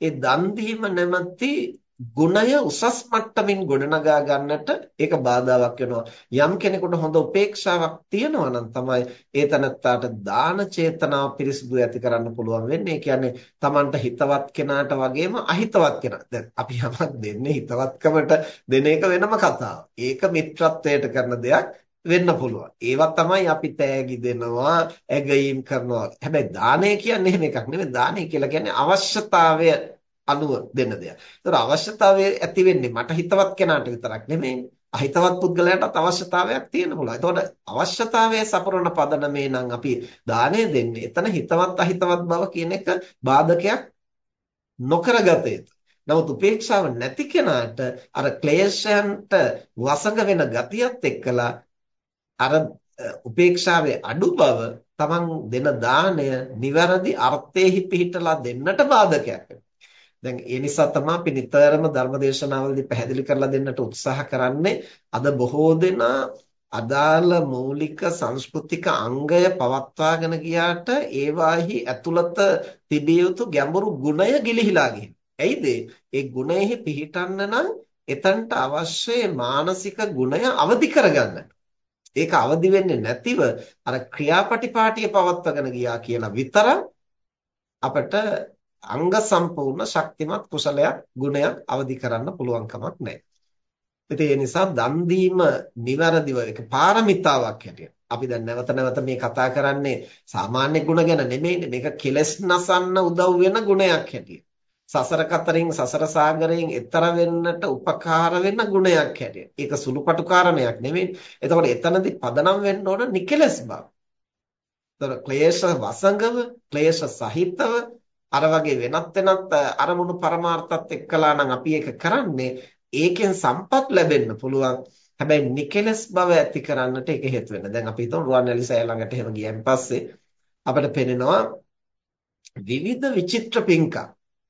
ඒ දන් දීම නැමැති ගුණය උසස් මට්ටමින් ගොඩනගා ගන්නට ඒක බාධාවක් වෙනවා. යම් කෙනෙකුට හොඳ උපේක්ෂාවක් තියෙනවා නම් තමයි ඒ තනත්තාට දාන චේතනාව පිරිසිදු ඇති කරන්න පුළුවන් වෙන්නේ. ඒ කියන්නේ Tamanට හිතවත් කෙනාට වගේම අහිතවත් කෙනා. දැන් අපි යමක් දෙන්නේ හිතවත්කමට දෙන එක වෙනම කතාවක්. ඒක මිත්‍රත්වයට කරන දෙයක් වෙන්න පුළුවන්. ඒවා තමයි අපි තෑගි දෙනවා, ඇගීම් කරනවා. හැබැයි දානය කියන්නේ එහෙම එකක් නෙමෙයි. දානය කියලා කියන්නේ අවශ්‍යතාවය අනුව දෙන්න දෙයක්. ඒතර අවශ්‍යතාවය ඇති වෙන්නේ මට හිතවත් කෙනාට විතරක් නෙමෙයි. අහිතවත් පුද්ගලයාටත් අවශ්‍යතාවයක් තියෙන්න පුළුවන්. එතකොට අවශ්‍යතාවයේ සපුරන පදනමේ නම් අපි දාණය දෙන්නේ. එතන හිතවත් අහිතවත් බව කියන එක බාධකයක් නොකරගත යුතු. නමුත් උපේක්ෂාව නැති කෙනාට අර ක්ලේශයන්ට වසඟ වෙන ගතියත් එක්කලා අර උපේක්ෂාවේ අඩු බව තමන් දෙන දාණය නිවැරදි අර්ථයෙහි පිහිටලා දෙන්නට බාධකයක් වෙනවා. දැන් ඒ නිසා තමයි අපි නිතරම ධර්මදේශනාවලදී පැහැදිලි කරලා දෙන්නට උත්සාහ කරන්නේ අද බොහෝ දෙනා අදාළ මූලික සංස්කෘතික අංගය පවත්වාගෙන ගියාට ඒවාහි ඇතුළත තිබිය යුතු ගැඹුරු ගුණය ගිලිහිලා ගිහින්. ඇයිද? ඒ ගුණයෙහි පිහිටන්න නම් එතනට අවශ්‍ය මානසික ගුණය අවදි කරගන්න. ඒක අවදි වෙන්නේ නැතිව අර ක්‍රියාපටිපාටිය පවත්වාගෙන ගියා කියලා විතරක් අපිට අංග සම්පූර්ණ ශක්තිමත් කුසලයක් ගුණයක් අවදි කරන්න පුළුවන් කමක් නැහැ. ඉතින් ඒ නිසා දන් දීම નિවරදිව ඒක පාරමිතාවක් හැටියට. අපි දැන් නැවත නැවත මේ කතා කරන්නේ සාමාන්‍ය ගුණ ගැන නෙමෙයිනේ. මේක කෙලස් නසන්න උදව් වෙන ගුණයක් හැටියට. සසර කතරින් සසර සාගරයෙන් එතර වෙන්නට උපකාර වෙන ගුණයක් හැටියට. ඒක සුළුපටු කාරණයක් නෙමෙයි. එතකොට එතනදී පදනම් වෙන්න ඕන නිකලස් බව. ඒතර ක්ලේශ වසඟව, ක්ලේශ සහිතව අර වගේ වෙනත් වෙනත් අරමුණු පරමාර්ථات එක්කලා නම් අපි ඒක කරන්නේ ඒකෙන් සම්පත් ලැබෙන්න පුළුවන්. හැබැයි නිකලස් බව ඇති කරන්නට ඒක හේතු වෙන. දැන් අපි හිතමු රුවන්වැලි සෑය ළඟට එහෙම ගියන් පස්සේ අපිට පෙනෙනවා විවිධ විචිත්‍ර පින්කම්.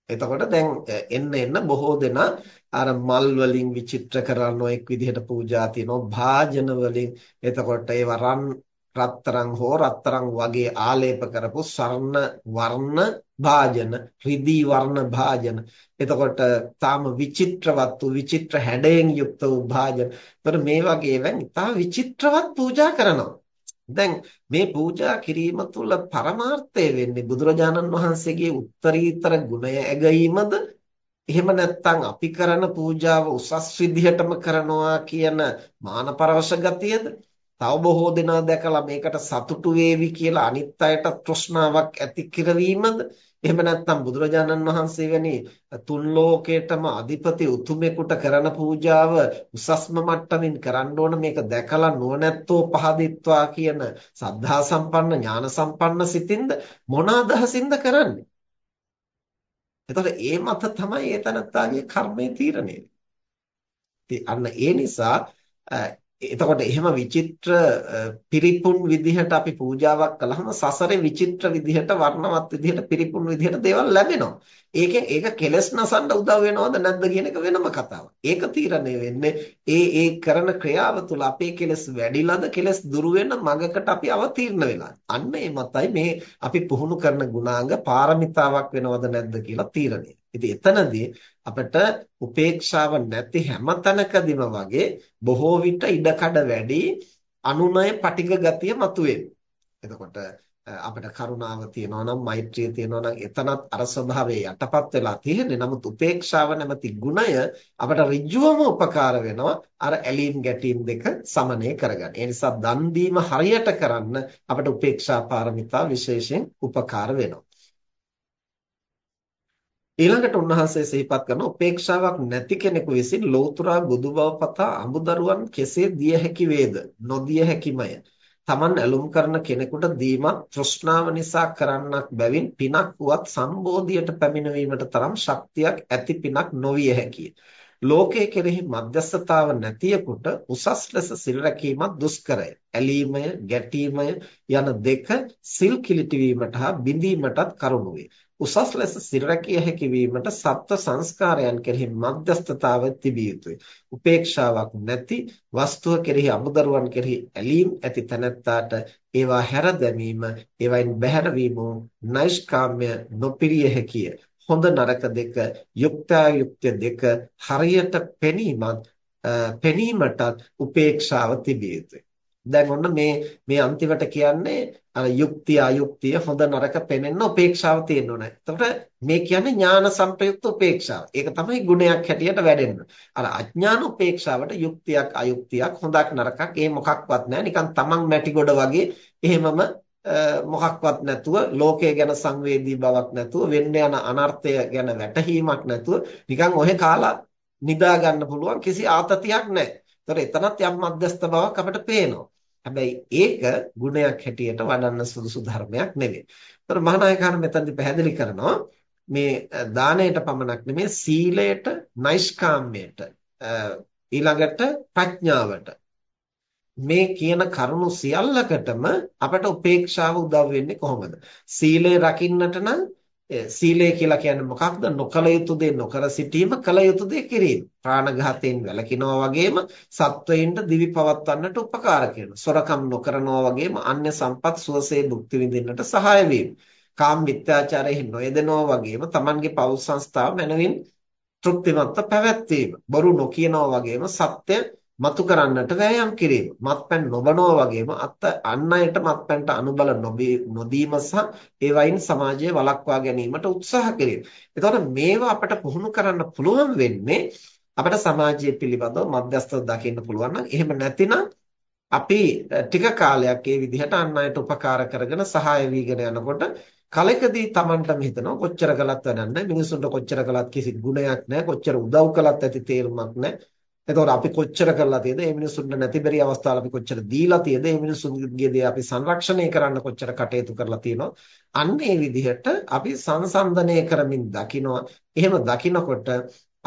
එතකොට දැන් එන්න එන්න බොහෝ දෙනා අර මල් වලින් විචිත්‍ර කරන එක් විදිහට පූජා තියෙනවා භාජන වලින් එතකොට ඒවා රන් රත්තරන් හෝ රත්තරන් වගේ ආලේප කරපු ස්වර්ණ වර්ණ භාජන රිදී වර්ණ භාජන එතකොට තාම විචිත්‍රවත් වූ විචිත්‍ර හැඩයෙන් යුක්ත වූ භාජන. එතකොට මේ වගේ වෙන් ඉතා විචිත්‍රවත් පූජා කරනවා. දැන් මේ පූජා කිරීම තුළ පරමාර්ථය වෙන්නේ බුදුරජාණන් වහන්සේගේ උත්තරීතර ගුණය ඇගීමද එහෙම නැත්නම් අපි කරන පූජාව උසස් විදිහටම කරනවා කියන මානපරවශ ගතියද තව බොහෝ දෙනා දැකලා මේකට සතුටු වේවි කියලා අනිත් අයට තෘෂ්ණාවක් ඇති කරවීමද? එහෙම නැත්නම් බුදුරජාණන් වහන්සේ වැනි තුන් ලෝකයටම අධිපති උතුමෙකුට කරන පූජාව උසස්ම මට්ටමින් කරන්න ඕන මේක දැකලා නුවණැත්තෝ පහදිත්වා කියන සද්ධා සම්පන්න ඥාන සම්පන්න සිතින්ද මොන අදහසින්ද කරන්නේ? එතකොට ඒ මත තමයි ඒ තනත්තාගේ කර්මය තීරණය. අන්න ඒ නිසා එතකොට එහෙම විචිත්‍ර පිරිපුන් විදිහට අපි පූජාවක් කළාම සසරේ විචිත්‍ර විදිහට වර්ණවත් විදිහට පිරිපුන් විදිහට දේවල් ලැබෙනවා. ඒකෙන් ඒක කෙලස් නසන්න උදව් වෙනවද නැද්ද කියන එක වෙනම කතාවක්. ඒක තීරණය වෙන්නේ ඒ ඒ කරන ක්‍රියාව තුළ අපේ කෙලස් වැඩිලාද කෙලස් දුරු වෙන මගකට අපි අවතීර්ණ වෙලා. අන්න ඒ මතයි මේ අපි පුහුණු කරන ගුණාංග පාරමිතාවක් වෙනවද නැද්ද කියලා තීරණය. ඉතින් එතනදී අපිට උපේක්ෂාව නැති හැම තැනකදීම වගේ බොහෝ විට ඉඩකඩ වැඩි අනුනය පටිඝ ගතිය මතුවේ. එතකොට අපිට කරුණාව තියෙනවා නම් මෛත්‍රිය තියෙනවා නම් එතනත් අර ස්වභාවයේ යටපත් වෙලා තියෙන්නේ. නමුත් උපේක්ෂාව නැමැති ගුණය අපට ඍජුවම උපකාර වෙනවා අර ඇලීම් ගැටීම් දෙක සමනය කරගන්න. ඒ නිසා දන් දීම හරියට කරන්න අපට උපේක්ෂා පාරමිතා විශේෂයෙන් උපකාර වෙනවා. ඊළඟට උන්වහන්සේ සිහිපත් කරන උපේක්ෂාවක් නැති කෙනෙකු විසින් ලෞතුරා බුදු බව පතා අමුදරුවන් කෙසේ දිය හැකි වේද නොදිය හැකිමය තමන් ඇලුම් කරන කෙනෙකුට දීමත් තෘෂ්ණාව නිසා කරන්නක් බැවින් පිනක් වුවත් සම්බෝධියට පැමිණවීමට තරම් ශක්තියක් ඇති පිනක් නොවිය හැකිය. ලෝකයේ කෙරෙහි මධ්‍යස්ථතාව නැතියෙකුට උසස් ලෙස සිල් රැකීමත් දුෂ්කරය. ඇලීමය, ගැටීමය යන දෙක සිල් කිලිටි වීමට හා බිඳීමටත් කරුණු වේ. උසස් ලෙස සිල් රැකිය හැකි වීමට සත්ව සංස්කාරයන් කෙරෙහි මධ්‍යස්ථතාව තිබිය යුතුය. උපේක්ෂාවක් නැති වස්තුව කෙරෙහි අමුදරුවන් කෙරෙහි ඇලීම් ඇති තැනැත්තාට ඒවා හැර දැමීම, ඒවයින් බැහැර වීම නෛෂ්කාම්‍ය නොපිරිය හැකිය. හොඳ නරක දෙක, යුක්තායුක්ත දෙක හරියට පෙනීමත් පෙනීමටත් උපේක්ෂාව තිබිය යුතුය. දැන් ඔන්න මේ මේ අන්තිමට කියන්නේ අර යුක්තිය අයුක්තිය හොඳ නරක පෙනෙන්න උපේක්ෂාව තියෙන්න ඕනේ. එතකොට මේ කියන්නේ ඥාන සංප්‍රයුක්ත උපේක්ෂාව. ඒක තමයි ගුණයක් හැටියට වැඩෙන්න. අර අඥාන උපේක්ෂාවට යුක්තියක් අයුක්තියක් හොඳක් නරකක් ඒ මොකක්වත් නැහැ. නිකන් තමන් මැටි ගොඩ වගේ එහෙමම මොකක්වත් නැතුව ලෝකය ගැන සංවේදී බවක් නැතුව වෙන්න යන අනර්ථය ගැන වැටහීමක් නැතුව නිකන් ඔහෙ කාලා නිදා ගන්න පුළුවන් කිසි ආතතියක් නැහැ. ඒතර එතනත් යම් මධ්‍යස්ත බවක් අපිට පේනවා. හැබැයි ඒක ගුණයක් හැටියට වඩන්න සුදුසු ධර්මයක් නෙවෙයි. ඒතර මහානායකයන් මෙතනදි පැහැදිලි කරනවා මේ දාණයට පමණක් නෙමෙයි සීලයට, නෛෂ්කාම්මයට, ඊළඟට ප්‍රඥාවට මේ කියන කරුණු සියල්ලකටම අපට උපේක්ෂාව උදව් වෙන්නේ කොහොමද? සීලය රකින්නට නම් සීලය කියලා කියන්නේ මොකක්ද? නොකල යුතු දේ නොකර සිටීම, කල යුතු දේ කිරීම. ප්‍රාණඝාතයෙන් වැළකිනවා වගේම සත්වයින්ට දිවි පවත්වන්නට උපකාර කරනවා. සොරකම් නොකරනවා වගේම අන්‍ය සම්පත් සුවසේ භුක්ති විඳින්නට සහාය වීම. කාම මිත්‍යාචාරයෙන් නොයදෙනවා වගේම Tamanගේ පෞල් සංස්ථාව මනවින් තෘප්තිමත්ව පැවැත්වීම. බොරු නොකියනවා වගේම සත්‍ය මතු කරන්නට වෑයම් කිරීම. මත්පැන් නොබනවා වගේම අත් අන් අයට මත්පැන්ට අනුබල නොදීම සහ ඒ වයින් සමාජය වළක්වා ගැනීමට උත්සාහ කිරීම. එතකොට මේවා අපට පුහුණු කරන්න පුළුවන් වෙන්නේ අපිට සමාජය පිළිබඳව මධ්‍යස්ථව දකින්න පුළුවන් නම් එහෙම නැතිනම් අපි ටික කාලයක් ඒ විදිහට අන් අයට උපකාර කරගෙන සහාය වීගෙන යනකොට කලකදී Tamanටම හිතනවා කොච්චර කළත් වැඩක් නැහැ මිනිසුන්ට කොච්චර කළත් කිසි ගුණයක් නැහැ කොච්චර උදව් කළත් ඇති තේරුමක් නැහැ එතකොට අපි කොච්චර කරලා තියෙද? මේ මිනිසුන්ට නැති බැරි අවස්ථාවල අපි කොච්චර දීලා තියෙද? මේ මිනිසුන්ගේ දේ අපි සංරක්ෂණය කරන්න කොච්චර කටයුතු කරලා තියෙනවා අන්න ඒ විදිහට අපි සංසන්දනය කරමින් දකිනවා. එහෙම දකිනකොට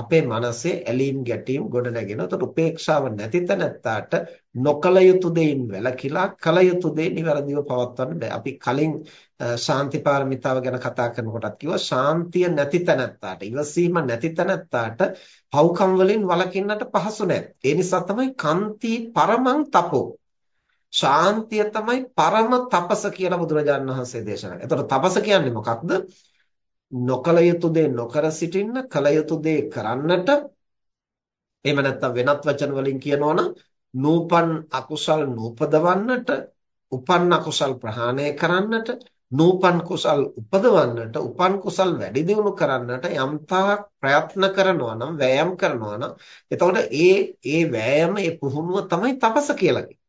අපේ මනසේ ඇලීම් ගැටීම් ගොඩ නැගෙනවා. එතකොට උපේක්ෂාව නැති තැනත්තාට නොකල යුතු දෙයින් වැළකීලා කල යුතු දේ નિවරදිව පවත්වන්න බෑ. අපි කලින් ශාන්ති පාරමිතාව ගැන කතා කරනකොටත් කිව්වා ශාන්තිය නැති තැනත්තාට, ඉවසීම නැති තැනත්තාට පව්කම් වලින් වළකින්නට පහසු නෑ. ඒ නිසා තමයි කන්ති පරමං තපෝ ශාන්තිය තමයි පරම තපස කියලා බුදුරජාණන් වහන්සේ දේශනා කළා. එතකොට තපස කියන්නේ මොකක්ද? නොකල යුතු දේ නොකර සිටින්න කල යුතු දේ කරන්නට එහෙම නැත්නම් වෙනත් වචන වලින් කියනවනම් නූපන් අකුසල් නූපදවන්නට උපන් අකුසල් ප්‍රහාණය කරන්නට නූපන් කුසල් උපදවන්නට උපන් කුසල් වැඩි දියුණු කරන්නට යම්තා ප්‍රයත්න කරනවා නම් වෑයම් කරනවා නම් එතකොට ඒ ඒ වෑයම ඒ පුහුණුව තමයි තපස කියලා කියන්නේ.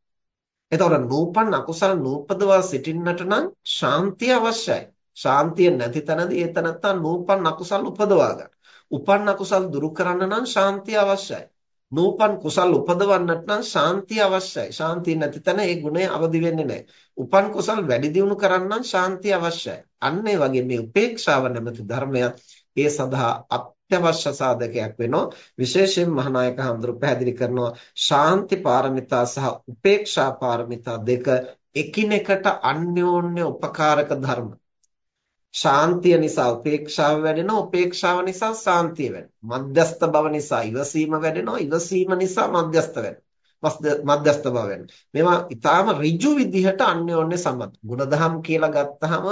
එතකොට නූපන් අකුසල් නූපදවා සිටින්නට නම් ශාන්තිය අවශ්‍යයි. ශාන්තිය නැති තැනදී ඒ තනත්තා නූපන් අකුසල් උපදවා ගන්න. උපන් අකුසල් දුරු කරන්න නම් ශාන්තිය අවශ්‍යයි. නූපන් කුසල් උපදවන්නට නම් ශාන්තිය අවශ්‍යයි. ශාන්තිය නැති තැන ඒ ගුණය අවදි වෙන්නේ නැහැ. උපන් කුසල් වැඩි දියුණු කරන්න නම් ශාන්තිය අවශ්‍යයි. අන්න ඒ වගේ මේ උපේක්ෂාව නැමැති ධර්මය ඒ සඳහා අත්‍යවශ්‍ය සාධකයක් වෙනවා. විශේෂයෙන් මහානායක හඳුරු පැහැදිලි කරනවා ශාන්ති පාරමිතා සහ උපේක්ෂා පාරමිතා දෙක එකිනෙකට අන්‍යෝන්‍ය උපකාරක ධර්ම. ශාන්තිය නිසා උපේක්ෂාව වැඩෙනවා උපේක්ෂාව නිසා ශාන්තිය වැඩෙනවා. මධ්‍යස්ත බව නිසා ඉවසීම වැඩෙනවා ඉවසීම නිසා මධ්‍යස්ත වෙනවා මධ්‍යස්ත බව වෙනවා මේවා ඊටාම ඍජු විදිහට අන්‍යෝන්‍ය සම්බන්ධ. ගුණධම් කියලා ගත්තාම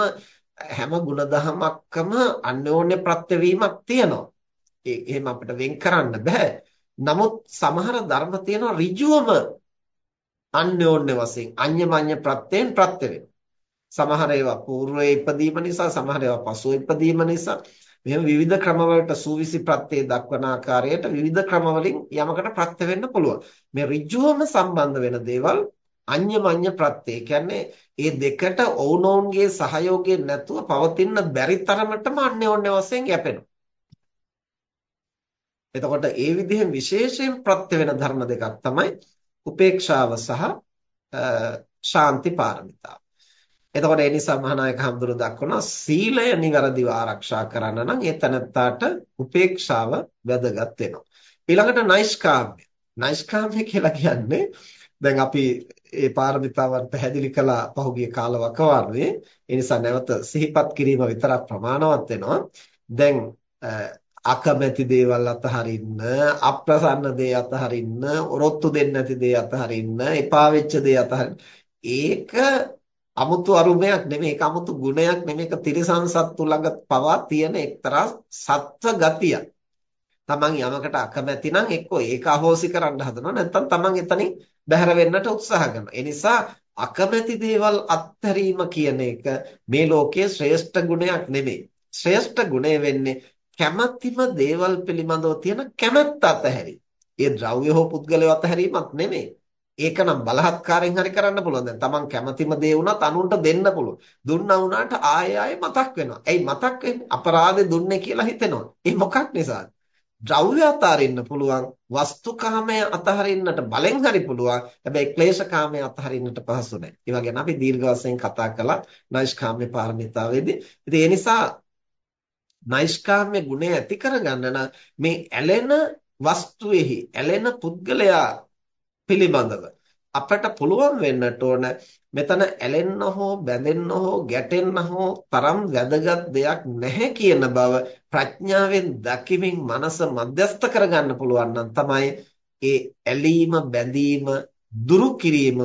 හැම ගුණධමයක්ම අන්‍යෝන්‍ය ප්‍රත්‍යවීමක් තියෙනවා. ඒ එහෙම අපිට වෙන් කරන්න බෑ. නමුත් සමහර ධර්ම තියෙනවා ඍජුවම අන්‍යෝන්‍ය වශයෙන් අඤ්ඤමඤ්ඤ ප්‍රත්‍යයෙන් ප්‍රත්‍ය වෙනවා. සමහර ඒවා పూర్වයේ ඉපදීම නිසා සමහර ඒවා පසුව ඉපදීම නිසා මෙහෙම විවිධ ක්‍රමවලට සූවිසි ප්‍රත්‍යය දක්වන ආකාරයට විවිධ ක්‍රමවලින් යමකට ප්‍රත්‍ය වෙන්න පුළුවන්. මේ ඍජුවම සම්බන්ධ වෙන දේවල් අඤ්ඤමඤ්ඤ ප්‍රත්‍යය. කියන්නේ මේ දෙකට ඔවුනොවුන්ගේ සහයෝගය නැතුව පවතින්න බැරි තරමටම අන්‍යෝන්‍ය වශයෙන් යැපෙනවා. එතකොට ඒ විදිහෙන් විශේෂයෙන් ප්‍රත්‍ය වෙන ධර්ම දෙකක් තමයි උපේක්ෂාව සහ ශාන්ති පාරමිතාව. එතකොට ඒ නිසා මහානායක හඳුර දක්වනවා සීලය નિවරදිව ආරක්ෂා කරන්න නම් ඒ තනත්තාට උපේක්ෂාව වැදගත් වෙනවා. ඊළඟට නෛෂ්කාම්‍ය. නෛෂ්කාම්‍ය කියලා කියන්නේ දැන් අපි ඒ පාරමිතාවන් පැහැදිලි කළා පහුගිය කාලවකවානුවේ. ඒ නිසා නැවත සිහිපත් කිරීම විතරක් ප්‍රමාණවත් වෙනවා. දැන් අකමැති දේවල් අතහරින්න, අප්‍රසන්න දේ අතහරින්න, ඔරොත්තු දෙන්නේ නැති දේ අතහරින්න, එපා වෙච්ච දේ අතහරින්න. ඒක 아무තු අරුමයක් නෙමෙයි ඒක 아무තු ගුණයක් නෙමෙයි ඒක තිරසන් සත්තු ළඟ පවා තියෙන එක්තරා සත්ව ගතියක්. තමන් යමකට අකමැති නම් එක්කෝ ඒක අහෝසි කරන්න හදනවා නැත්නම් තමන් එතනින් බැහැර වෙන්නට උත්සාහ කරනවා. ඒ නිසා අකමැති දේවල් අත්හැරීම කියන එක මේ ලෝකයේ ශ්‍රේෂ්ඨ ගුණයක් නෙමෙයි. ශ්‍රේෂ්ඨ ගුණය වෙන්නේ කැමැතිම දේවල් පිළිබඳව තියෙන කැමැත්ත අතහැරීම. ඒ ද්‍රව්‍ය හෝ පුද්ගලයා අතහැරීමක් නෙමෙයි. ඒක නම් බලහත්කාරයෙන් හරි කරන්න පුළුවන්. දැන් Taman කැමතිම දේ වුණත් අනුන්ට දෙන්න පුළුවන්. දුන්නා වුණාට ආයෙ ආයෙ මතක් වෙනවා. එයි මතක් වෙන්නේ අපරාධේ දුන්නේ කියලා හිතෙනවා. ඒ මොකක් නිසාද? ද්‍රව්‍ය අතහරින්න පුළුවන්, වස්තුකාමය අතහරින්නට බලෙන් හරි පුළුවන්. හැබැයි ක්ලේශකාමය අතහරින්නට පහසු නැහැ. ඒවා ගැන අපි දීර්ඝ වශයෙන් කතා කළා නෛෂ්කාම්‍ය පාරමිතාවේදී. ඉතින් ඒ නිසා නෛෂ්කාම්‍ය ගුණය ඇති කරගන්න නම් මේ ඇලෙන වස්තුවේහි ඇලෙන පුද්ගලයා පිළිබඳව අපට පුළුවන් වෙන්නට ඕන මෙතන ඇලෙන්න හෝ බැඳෙන්න හෝ ගැටෙන්න හෝ තරම් වැදගත් දෙයක් නැහැ කියන බව ප්‍රඥාවෙන් දකිමින් මනස මධ්‍යස්ත කරගන්න පුළුවන් නම් තමයි ඒ ඇලීම බැඳීම දුරු කිරීම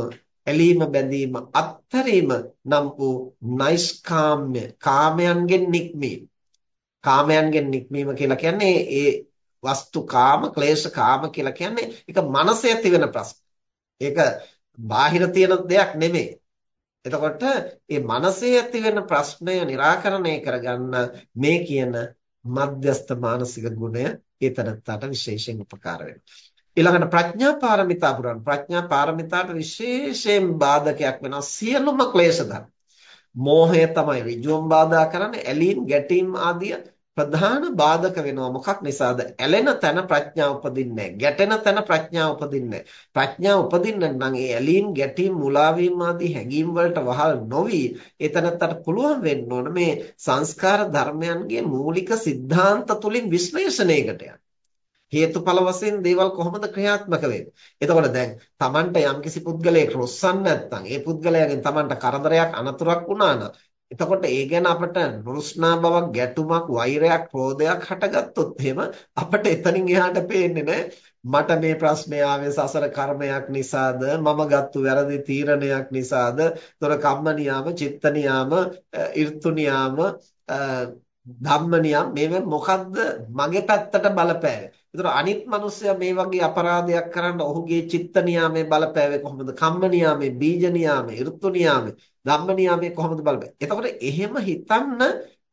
ඇලීම බැඳීම අත්තරීම නම් වූ නෛෂ්කාම්‍ය කාමයන්ගෙන් නික්මීම කාමයන්ගෙන් නික්මීම කියලා කියන්නේ ඒ වස්තුකාම, ක්ලේශකාම කියලා කියන්නේ ඒක මනසේ ඇති වෙන ප්‍රශ්න. ඒක බාහිර තියෙන දෙයක් නෙමෙයි. එතකොට මේ මනසේ ඇති වෙන ප්‍රශ්නය निराකරණය කරගන්න මේ කියන මධ්‍යස්ත මානසික ගුණය ඒතරත්තට විශේෂයෙන් උපකාර වෙනවා. ඊළඟට ප්‍රඥා පාරමිතා පුරන ප්‍රඥා පාරමිතාට විශේෂයෙන් බාධකයක් වෙනවා සියලුම ක්ලේශ ධර්ම. මෝහය තමයි ඍජුවම බාධා කරන්නේ ඇලීම් ගැටීම් ආදිය ප්‍රධාන බාධක වෙනවා මොකක් නිසාද? ඇලෙන තැන ප්‍රඥාව උපදින්නේ ගැටෙන තැන ප්‍රඥාව උපදින්නේ ප්‍රඥාව උපදින්න නම් ඒ ඇලීම් ගැටීම් මුලාවීම් ආදී හැඟීම් වලට වහල් නොවි ඒතනත්තට පුළුවන් වෙන්න ඕන මේ සංස්කාර ධර්මයන්ගේ මූලික સિદ્ધාන්ත තුලින් විශ්ලේෂණයකට යන්න. හේතුඵල වශයෙන් දේවල් කොහොමද ක්‍රියාත්මක වෙන්නේ? එතකොට දැන් Tamanට යම්කිසි පුද්ගලයෙක් රොස්සන් නැත්නම් ඒ පුද්ගලයාගෙන් Tamanට කරදරයක් අනතුරක් වුණා නම් එතකොට ඒ ගැන අපට නුරුස්නා බවක් ගැටුමක් වෛරයක් ක්‍රෝධයක් හටගත්තොත් එහෙම අපිට එතනින් එහාට පේන්නේ නැහැ මට මේ ප්‍රශ්නේ ආවේ සසර කර්මයක් නිසාද? මම ගත්තු වැරදි තීරණයක් නිසාද? ତොර කම්ම නියාම චිත්ත නියාම ඍතු නියාම ධම්ම නියම් මේවෙන් මොකද්ද මගේ පැත්තට බලපෑවේ. ඒතර අනිත් මිනිස්සයා මේ වගේ අපරාධයක් කරන්න ඔහුගේ චිත්ත නියාමයේ බලපෑවේ කොහොමද? කම්ම නියාමයේ, බීජ නියාමයේ, ඍතු නියාමයේ, ධම්ම නියාමයේ කොහොමද බලපෑවේ? එතකොට එහෙම හිතන්න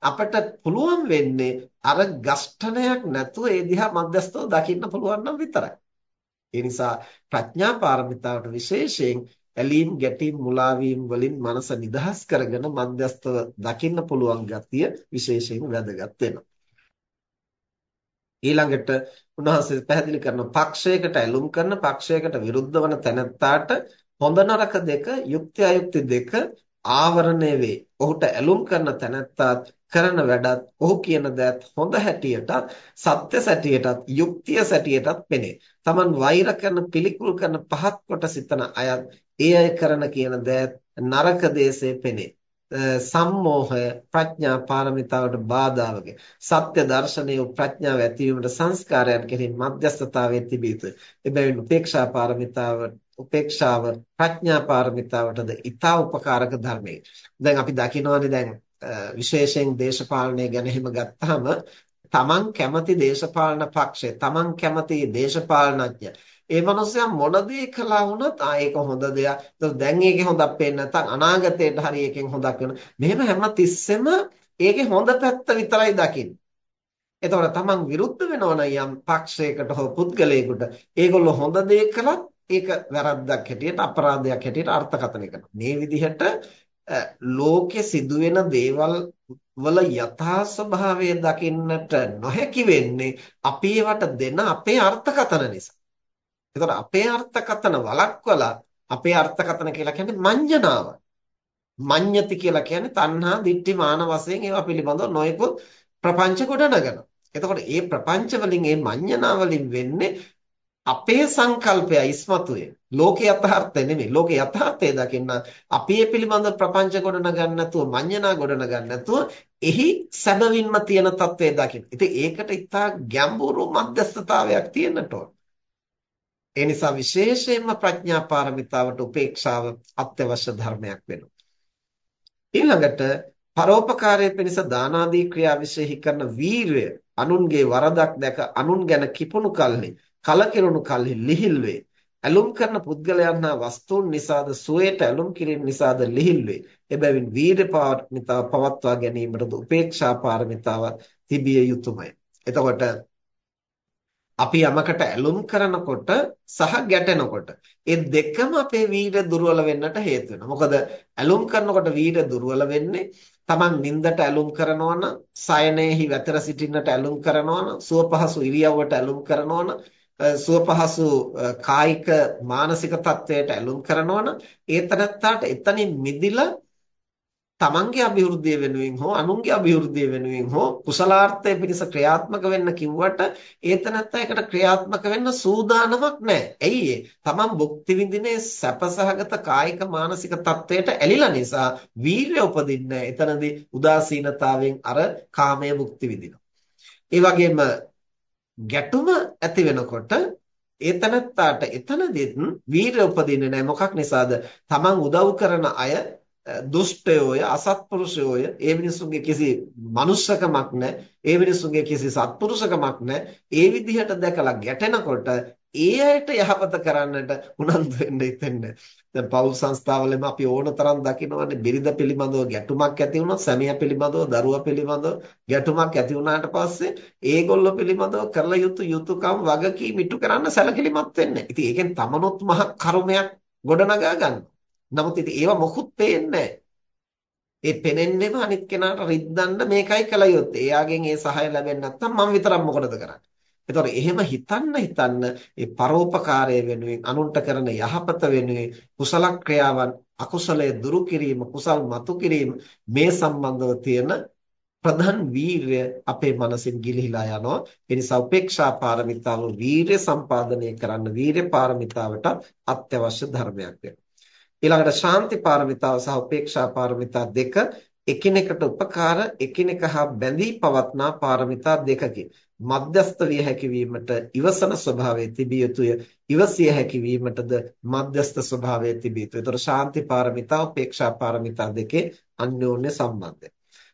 අපට පුළුවන් වෙන්නේ අර ගස්ඨනයක් නැතුව ඒ දිහා මධ්‍යස්තව දකින්න පුළුවන් නම් විතරයි. ඒ නිසා ප්‍රඥා පාරමිතාවට විශේෂයෙන් ඇලීම් ගැටීම් මුලාවීම් වලින් මනස නිදහස් කරගෙන මධ්‍යස්තව දකින්න පුළුවන් ගතිය විශේෂයෙන් වැදගත් වෙනවා. ඊළඟට උන්වහන්සේ පැහැදිලි කරන පක්ෂයකට ඇලුම් කරන පක්ෂයකට විරුද්ධ වන තැනැත්තාට හොඳ නරක දෙක යුක්ති අයුක්ති දෙක ආවරණය වේ. ඔහුට ඇලුම් කරන තැනැත්තාත් කරන වැඩත් ඔහු කියන දෑත් හොඳ හැටියටත් සත්‍ය සැටියටත් යුක්තිය සැටියටත් පෙනේ. Taman වෛර කරන පිළිකුල් කරන පහත් කොට සිතන අයත් ඒ අය කරන කියන දෑත් නරක දේශේ පෙනේ. සම්මෝහය ප්‍රඥා පාරමිතාවට බාධාවකි. සත්‍ය දර්ශනයේ ප්‍රඥාව ඇතිවීමට සංස්කාරයන් කෙරෙහි මධ්‍යස්ථතාවයේ තිබී යුතුය. එබැවින් උපේක්ෂා පාරමිතාව උපේක්ෂාව ප්‍රඥා පාරමිතාවටද ඊතා උපකාරක ධර්මයි. දැන් අපි දකිනවානේ දැන් විශේෂයෙන් දේශපාලනය ගැන එහෙම ගත්තාම තමන් කැමති දේශපාලන පක්ෂය තමන් කැමති දේශපාලනඥ ඒ මනුස්සයා මොන දේ කළා වුණත් ආ ඒක හොඳ දෙයක්. දැන් ඒකේ හොඳක් පේන්නේ නැත්නම් අනාගතයට හරි ඒකෙන් හොඳක් වෙන. මෙහෙම හැම තිස්සෙම ඒකේ හොඳ පැත්ත විතරයි දකින්නේ. එතකොට තමන් විරුද්ධ වෙනවා යම් පක්ෂයකට හෝ පුද්ගලයෙකුට ඒගොල්ලෝ හොඳ දේ කළත් ඒක වැරද්දක් හැටියට අපරාධයක් හැටියට අර්ථකථනය කරනවා. මේ විදිහට ලෝකේ සිදුවෙන දේවල් වල යථා ස්වභාවය දකින්නට නොහැකි වෙන්නේ අපි ඒවට දෙන අපේ අර්ථකථන නිසා. එතකොට අපේ අර්ථකථන වළක්වලා අපේ අර්ථකථන කියලා කියන්නේ මඤ්ඤණාව. මඤ්ඤති කියලා කියන්නේ තණ්හා, දිට්ඨි, මාන වශයෙන් ඒවා පිළිබඳව නොයෙකුත් ප්‍රපංච ගොඩනගනවා. එතකොට මේ ප්‍රපංච වලින් මේ මඤ්ඤණා වලින් වෙන්නේ අපේ සංකල්පය ඉස්මතු වෙන. ලෝකේ යථාර්ථය නෙමෙයි. ලෝකේ යථාර්ථය දකින්න අපි මේ පිළිබඳ ප්‍රපංච ගොඩනගන්න නැතුව, මඤ්ඤණා ගොඩනගන්න නැතුව, එහි සැබවින්ම තියෙන తත්වය දකින්න. ඉතින් ඒකට ඉතා ගැඹුරු මධ්‍යස්ථතාවයක් තියෙන්නට ඕන. ඒ නිසා විශේෂයෙන්ම ප්‍රඥා පාරමිතාවට උපේක්ෂාව අත්‍යවශ්‍ය ධර්මයක් වෙනවා. ඊළඟට පරෝපකාරයේ පිණිස දාන ආදී ක්‍රියා විශේෂී කරන වීරය අනුන්ගේ වරදක් දැක අනුන් ගැන කිපුණු කල්හි කලකිරුණු කල්හි ලිහිල් වේ. ඇලුම් කරන පුද්ගලයන් හා වස්තුන් නිසාද සුවයට ඇලුම් කිරීම නිසාද ලිහිල් වේ. එබැවින් වීර්ය පාරමිතාව පවත්වා ගැනීමටද උපේක්ෂා පාරමිතාවක් තිබිය යුතුයමයි. එතකොට අපි යමකට ඇලුම් කරනකොට සහ ගැටෙනකොට ඒ දෙකම අපේ වීර්ය දුර්වල වෙන්නට හේතු වෙනවා. මොකද ඇලුම් කරනකොට වීර්ය දුර්වල වෙන්නේ Taman නින්දට ඇලුම් කරනවා නම්, සයනේහි වැතර සිටින්නට ඇලුම් කරනවා නම්, සුවපහසු ඉරියව්වට ඇලුම් කරනවා නම් සුවපහසු කායික මානසික තත්වයට ඇලුම් කරනවා නම් ඒ තනත්තාට එතනින් මිදිලා තමන්ගේ අභිවෘද්ධිය වෙනුවෙන් හෝ අනුන්ගේ අභිවෘද්ධිය වෙනුවෙන් හෝ කුසලාර්ථය පිණිස ක්‍රියාත්මක වෙන්න කිව්වට ඒතනත්ත එකට ක්‍රියාත්මක වෙන්න සූදානමක් නැහැ. ඇයි ඒ? තමන් භුක්ති විඳිනේ සැපසහගත කායික මානසික තත්වයට ඇලිලා නිසා වීර්ය උපදින්නේ එතනදී උදාසීනතාවෙන් අර කාමයේ භුක්ති විඳිනවා. ඒ වගේම ගැටුම ඇති වෙනකොට ඒ තනත්තාට එතනදිත් වීරය උපදින්නේ නැහැ. මොකක් නිසාද? තමන් උදව් කරන අය දුෂ්ටයෝය අසත්පුරුෂයෝය ඒ මිනිසුන්ගේ කිසි මනුස්සකමක් නැහැ. ඒ මිනිසුන්ගේ කිසි සත්පුරුෂකමක් නැහැ. ඒ විදිහට දැකලා ගැටෙනකොට ඒ අයට යහපත කරන්නට උනන්දු වෙන්න ඉතින්ද දැන් පෞල් සංස්ථාවලම අපි ඕනතරම් දකිනවානේ බිරිඳ පිළිබඳව ගැටුමක් ඇති වුණොත් සැමියා පිළිබඳව දරුවා පිළිබඳව ගැටුමක් ඇති වුණාට පස්සේ ඒගොල්ලෝ පිළිබඳව කරලා යුතු යුතුයකම් වගකීම් ඉටු කරන්න සැලකිලිමත් වෙන්නේ. ඉතින් ඒකෙන් තමනොත් මහ කර්මයක් ගොඩනගා ගන්නවා. නමුත් ඉතින් ඒවා මොකුත් පේන්නේ ඒ පෙනෙන්නේම අනිත් කෙනාට රිද්දන්න මේකයි කල යුත්තේ. එයාගෙන් ඒ සහාය ලැබෙන්නේ නැත්නම් මම විතරක් මොකටද කරන්නේ? එතකොට එහෙම හිතන්න හිතන්න ඒ පරෝපකාරය වෙනුවෙන් අනුන්ට කරන යහපත වෙනුවෙන් කුසල ක්‍රියාවන් අකුසලයේ දුරු කිරීම කුසල් මතු කිරීම මේ සම්බන්ධව තියෙන ප්‍රධාන වීරය අපේ මනසින් ගිලිහිලා යනවා ඒ නිසා උපේක්ෂා පාරමිතාව වීරය සම්පාදනය කරන්න වීරය පාරමිතාවට අත්‍යවශ්‍ය ධර්මයක් වෙනවා ඊළඟට ශාන්ති පාරමිතාව සහ උපේක්ෂා පාරමිතා දෙක එකිනෙකට උපකාර එකිනෙක හා බැඳී පවත්නා පාරමිතා දෙකකි. මධ්‍යස්ත විය හැකි වීමට ඉවසන ස්වභාවය තිබිය යුතුය. ඉවසිය හැකි වීමටද මධ්‍යස්ත ස්වභාවය තිබිය යුතුය. ඒතර ශාන්ති පාරමිතා උපේක්ෂා පාරමිතා දෙකේ අන්‍යෝන්‍ය සම්බන්ධය.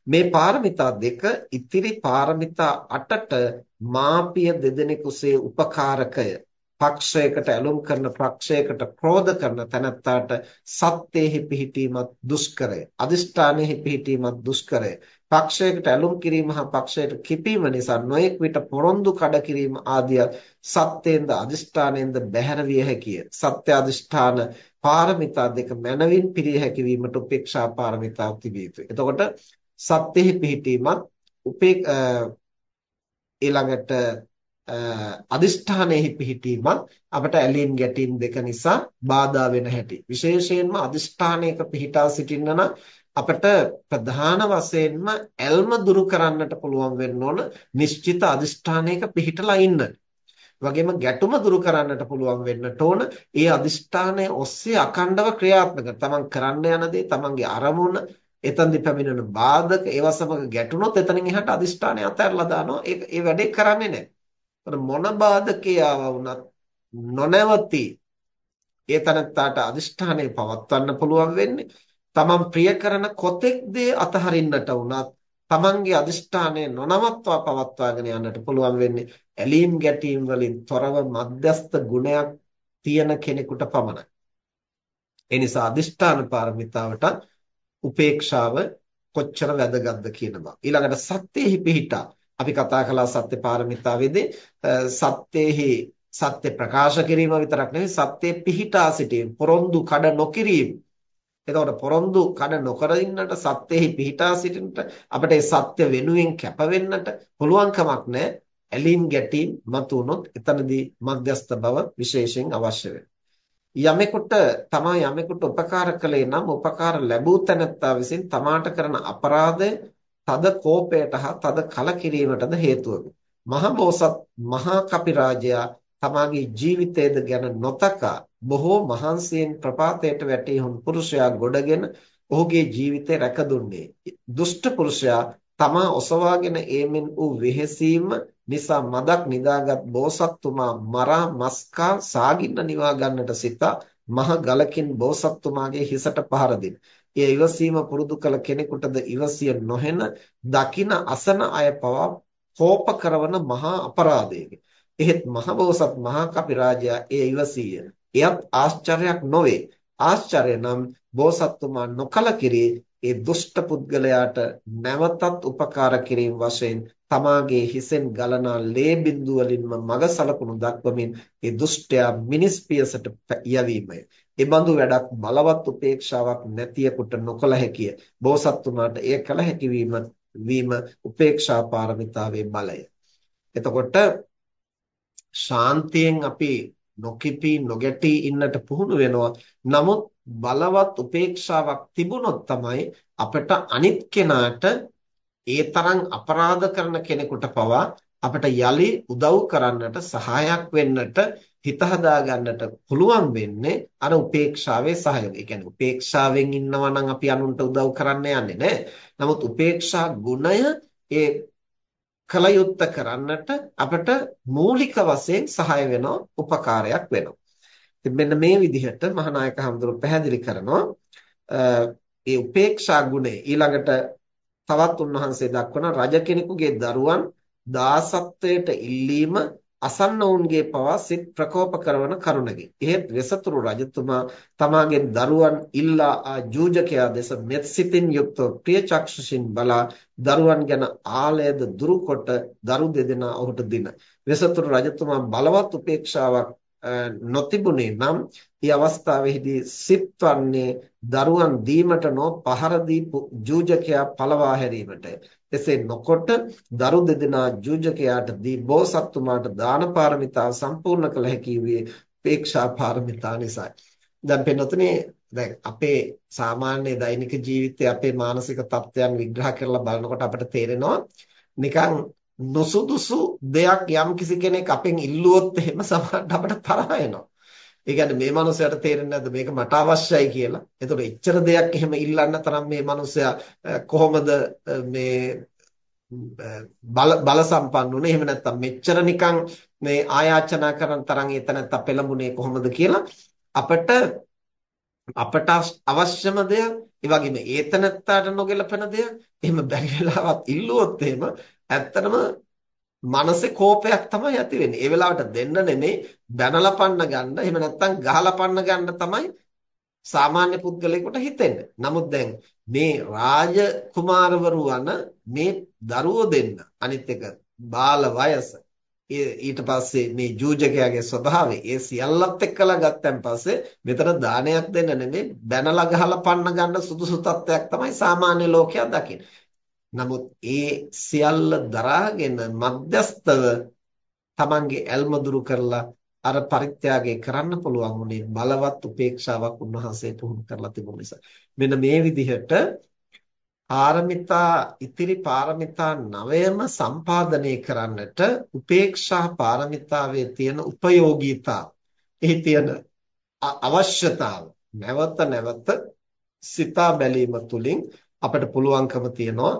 මේ පාරමිතා දෙක ඉතිරි පාරමිතා 8ට මාපිය දෙදෙනෙකුසේ උපකාරකය පක්ෂයකට ඇලුම් කරන පක්ෂයකට ක්‍රෝධ කරන තැනැත්තාට සත්‍යෙහි පිහිටීමත් දුෂ්කරය අදිෂ්ඨානෙහි පිහිටීමත් දුෂ්කරය පක්ෂයකට ඇලුම් කිරීම හා පක්ෂයට කිපීම නිසා නොයෙක් විට පොරොන්දු කඩ කිරීම ආදිය සත්‍යෙන්ද අදිෂ්ඨානෙන්ද බැහැර විය හැකිය සත්‍ය අදිෂ්ඨාන පාරමිතා දෙක මනවින් පිරිය හැකි වීමට උපේක්ෂා පාරමිතාව තිබිය යුතුයි එතකොට සත්‍යෙහි පිහිටීමත් උපේ ඊළඟට අදිෂ්ඨානයෙහි පිහිටීමත් අපට ඇලීම් ගැටීම් දෙක නිසා බාධා වෙන හැටි. විශේෂයෙන්ම අදිෂ්ඨානයක පිහිටා සිටින්න නම් අපට ප්‍රධාන වශයෙන්ම ඇල්ම දුරු කරන්නට පුළුවන් වෙන්න ඕන නිශ්චිත අදිෂ්ඨානයක පිහිටලා ඉන්න. වගේම ගැටුම දුරු කරන්නට පුළුවන් වෙන්නට ඕන ඒ අදිෂ්ඨානය ඔස්සේ අඛණ්ඩව ක්‍රියාත්මක. තමන් කරන්න යන දේ තමන්ගේ අරමුණ එතනදි පැමිණෙන බාධක ඒවා සමග ගැටුනොත් එතනින් එහාට අදිෂ්ඨානය අතහැරලා දානවා. ඒ ඒ වැඩේ කරන්නේ නැහැ. මොන බාධකේ ආවා වුණත් නොනවති ඒ තනත්තාට අදිෂ්ඨානය පවත්වන්න පුළුවන් වෙන්නේ තමන් ප්‍රිය කරන කොතෙක් දේ අතහරින්නට වුණත් තමන්ගේ අදිෂ්ඨානය නොනවත්වා පවත්වාගෙන යන්නට පුළුවන් වෙන්නේ ඇලීම් ගැටීම් වලින් තොරව මධ්‍යස්ත ගුණයක් තියෙන කෙනෙකුට පමණයි. ඒ නිසා අදිෂ්ඨාන පාරමිතාවට උපේක්ෂාව කොච්චර වැදගත්ද කියන බව. ඊළඟට සත්‍යෙහි පිහිටා අපි කතා කළා සත්‍ය පාරමිතාවේදී සත්‍යෙහි සත්‍ය ප්‍රකාශ කිරීම විතරක් නෙවෙයි සත්‍යයේ පිහිටා සිටීම පොරොන්දු කඩ නොකිරීම එතකොට පොරොන්දු කඩ නොකර ඉන්නට සත්‍යෙහි පිහිටා සිටින්නට අපිට ඒ සත්‍ය වෙනුවෙන් කැප වෙන්නට පුළුවන් කමක් නැහැ. ඇලීම් ගැටීම් මතුනොත් එතනදී මධ්‍යස්ත බව විශේෂයෙන් අවශ්‍ය යමෙකුට තමා යමෙකුට උපකාර කළේ නම් උපකාර ලැබූ තැනැත්තා විසින් තමාට කරන අපරාධය තද කෝපයට හා තද කලකිරීමටද හේතුව මහා බෝසත් මහා කපිරාජයා තමාගේ ජීවිතයද ගැන නොතකා බොහෝ මහන්සියෙන් ප්‍රපාතයට වැටී හුන් පුරුෂයා ගොඩගෙන ඔහුගේ ජීවිතය රැකදුන්නේ දුෂ්ට පුරුෂයා තමා ඔසවාගෙන ඒමෙන් වූ වෙහෙසීම නිසා මදක් නිදාගත් බෝසත්තුමා මරා මස්කා සාගින්න නිවා ගන්නට සිතා මහ ගලකින් බෝසත්තුමාගේ හිසට පහර දෙන. ඒ ඉවසීම පුරුදු කළ කෙනෙකුටද ඉවසිය නොහෙන දකින අසන අය පවා කෝප කරන මහා අපරාධයකි. එහෙත් මහ බෝසත් මහා කපිරාජයා ඒ ඉවසීය. එයත් ආශ්චර්යයක් නොවේ. ආශ්චර්ය නම් බෝසත්තුමා නොකලකිරී ඒ දුෂ්ට පුද්ගලයාට නැවතත් උපකාර කිරීම වශයෙන් තමාගේ හිසෙන් ගලනා ලේ බිඳු වලින්ම මග සලකුණු දක්වමින් ඒ දුෂ්ටයා මිනිස් පියසට යැවීමය. ඒ බඳු වැඩක් බලවත් උපේක්ෂාවක් නැතියෙකුට නොකල හැකිය. බෝසත්තුමාට එය කළ හැකි වීම වීම උපේක්ෂා පාරමිතාවේ බලය. එතකොට ශාන්තියෙන් අපි නොකිපී නොගැටී ඉන්නට පුහුණු වෙනවා. නමුත් බලවත් උපේක්ෂාවක් තිබුණොත් තමයි අපිට අනිත් කෙනාට ඒ තරම් අපරාධ කරන කෙනෙකුට පවා අපිට යලි උදව් කරන්නට සහායක් වෙන්නට හිත හදා ගන්නට පුළුවන් වෙන්නේ අර උපේක්ෂාවේ සහයෝගය. ඒ කියන්නේ උපේක්ෂාවෙන් ඉන්නවා නම් අපි අනුන්ට උදව් කරන්න යන්නේ නැහැ. නමුත් උපේක්ෂා ගුණය ඒ කලයුත්ත කරන්නට අපිට මූලික වශයෙන් සහාය වෙනවා, උපකාරයක් වෙනවා. ඉතින් මෙන්න මේ විදිහට මහානායක හඳුරු පැහැදිලි කරනවා ඒ උපේක්ෂා ගුණය ඊළඟට තවත් උන්වහන්සේ දක්වන රජ කෙනෙකුගේ දරුවන් දාසත්වයට ඉල්ලීම අසන්නවුන්ගේ පවා සිත් ප්‍රකෝප කරන කරුණකි. එහෙත් වෙසතුරු රජතුමා තමාගේ දරුවන් ඉල්ලා ආ ජූජකයා දෙස මෙත් සිතින් යුක්තව ප්‍රිය චක්ෂුෂින් බලා දරුවන් ගැන ආලයද දුරුකොට දරු දෙදෙනා ඔහුට දින. වෙසතුරු රජතුමා බලවත් උපේක්ෂාවක් නොතිබුණේ නම් ඒ අවස්ථාවේදී සිත්වන්නේ දරුවන් දීමට නො පහර දීපු ජූජකයා පළවා හැරීමට එසේ නොකොට දරු දෙදෙනා ජූජකයාට දී බෝසත්තුමාට දාන පාරමිතාව සම්පූර්ණ කළ හැකි වූයේ උපේක්ෂා පාරමිතා නිසායි. දැන් පෙන්නතුනේ දැන් අපේ සාමාන්‍ය දෛනික ජීවිතයේ අපේ මානසික තත්ත්වයන් විග්‍රහ කරලා බලනකොට අපිට තේරෙනවා නිකන් නොසුදුසු දෙයක් යම් කිසි කෙනෙක් අපෙන් ඉල්ලුවොත් එහෙම සමහරට අපිට තරහ එනවා. ඒ කියන්නේ මේ මනුස්සයාට තේරෙන්නේ නැද්ද මේක මට අවශ්‍යයි කියලා. එතකොට එච්චර දෙයක් එහෙම ඉල්ලන්න තරම් මේ මනුස්සයා කොහොමද මේ බල බල සම්පන්නුනේ එහෙම නැත්නම් මෙච්චර නිකන් මේ ආයාචනා කරන තරම් එතනත් පෙළඹුණේ කොහොමද කියලා අපිට අපට අවශ්‍යම දෙයක් ඒ වගේම ඒතනත්තාට නොගැලපෙන දෙයක් එහෙම බැරි වෙලාවත් ඉල්ලුවොත් එහෙම ඇත්තටම මනසේ කෝපයක් තමයි ඇති වෙන්නේ. ඒ වෙලාවට දෙන්න නෙමෙයි බැනලා පන්න ගන්න. එහෙම නැත්නම් ගහලා පන්න ගන්න තමයි සාමාන්‍ය පුද්ගලයෙකුට හිතෙන්නේ. නමුත් දැන් මේ රාජ කුමාරවරු වන මේ දරුවෝ දෙන්න අනිත් එක බාල වයස ඊට පස්සේ මේ ජූජකයාගේ ස්වභාවය ඒ සියල්ලත් එක්කලා ගත්තන් පස්සේ මෙතන දානයක් දෙන්න නෙමෙයි බැනලා ගහලා පන්න ගන්න සුදුසු තත්ත්වයක් තමයි සාමාන්‍ය ලෝකයා දකින්නේ. නමුත් ඒ සියල්ල දරාගෙන මධ්‍යස්තව Tamange ඇල්ම දුරු කරලා අර පරිත්‍යාගය කරන්න පුළුවන් උනේ බලවත් උපේක්ෂාවක් උන්වහන්සේ පුහුණු කරලා තිබුණ නිසා. මෙන්න මේ විදිහට පාරමිතා ඉතිරි පාරමිතා නවයම සම්පාදනය කරන්නට උපේක්ෂා පාරමිතාවේ තියෙන උපයෝගීතාව එහි තියෙන අවශ්‍යතාව නැවත නැවත සිතා බැලීම තුළින් අපට පුළුවන්කම තියනවා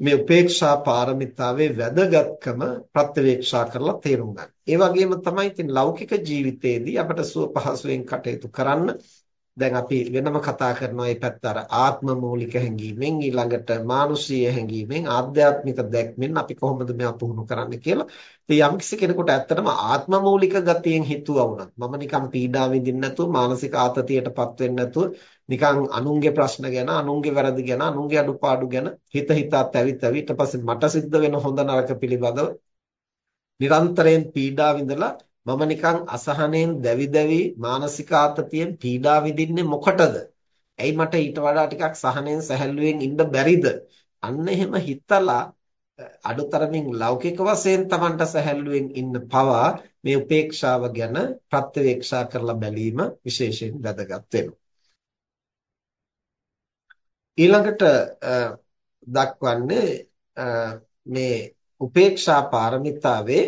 මේ උපේක්ෂා පාරමිතාවේ වැදගත්කම ප්‍රත්‍යවේක්ෂා කරලා තේරුම් ගන්න. ඒ වගේම තමයි ඉතින් ලෞකික ජීවිතයේදී අපට සුව පහසුවෙන් කටයුතු කරන්න දැන් අපි වෙනම කතා කරනවා මේ පැත්ත අර ආත්ම මූලික හැඟීමෙන් ඊළඟට මානුෂීය හැඟීමෙන් ආධ්‍යාත්මික දැක්මෙන් අපි කොහොමද මේවා පුහුණු කරන්න කියලා. ඉතින් යම්කිසි කෙනෙකුට ඇත්තටම ආත්ම මූලික ගතියෙන් හිතුවා වුණත් මම නිකන් පීඩා විඳින්න නැතුව මානසික ආතතියටපත් වෙන්න නැතුව නිකන් අනුන්ගේ ප්‍රශ්න ගැන අනුන්ගේ වැරදි ගැන අනුන්ගේ අඩුපාඩු ගැන හිත හිතා තැවි තැවි ඊට පස්සේ මට සිද්ධ වෙන හොඳ නරක පිළිබඳව නිරන්තරයෙන් පීඩා විඳලා මම නිකන් අසහනෙන් දැවි දැවි මානසික ආතතියෙන් පීඩා විඳින්නේ මොකටද? ඇයි මට ඊට වඩා ටිකක් සහනෙන් සැහැල්ලුවෙන් ඉන්න බැරිද? අන්න එහෙම හිතලා අඩුතරමින් ලෞකික වශයෙන් Tamanට සැහැල්ලුවෙන් ඉන්න පවා මේ උපේක්ෂාව ගැන ප්‍රත්‍යවේක්ෂා කරලා බැලීම විශේෂයෙන් වැදගත් වෙනවා. ඊළඟට දක්වන්නේ මේ උපේක්ෂා පාරමිතාවේ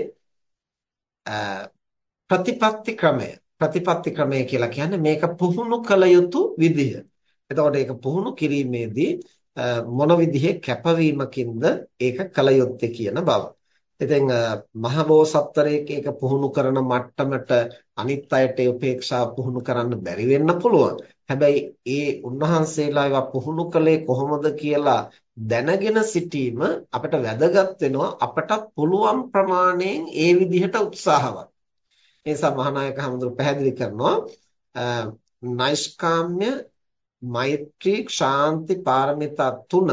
ප්‍රතිපත්ති ක්‍රමය ප්‍රතිපත්ති ක්‍රමය කියලා කියන්නේ මේක පුහුණු කළ යුතු විදිය. එතකොට ඒක පුහුණු කිරීමේදී මොන විදිහේ කැපවීමකින්ද ඒක කළ යුත්තේ කියන බව. ඉතින් මහබෝසත්තරයෙක් ඒක පුහුණු කරන මට්ටමට අනිත් අයට ඒ උපේක්ෂාව පුහුණු කරන්න බැරි වෙන්න පුළුවන්. හැබැයි ඒ උන්වහන්සේලා ඒවා පුහුණු කළේ කොහොමද කියලා දැනගෙන සිටීම අපට වැදගත් වෙනවා අපටත් පුළුවන් ප්‍රමාණයෙන් ඒ විදිහට උත්සාහවත්. ඒ නිසා මහානායක හඳුරු පැහැදිලි කරනවා නෛෂ්කාම්‍ය මෛත්‍රී ශාන්ති පාරමිතා තුන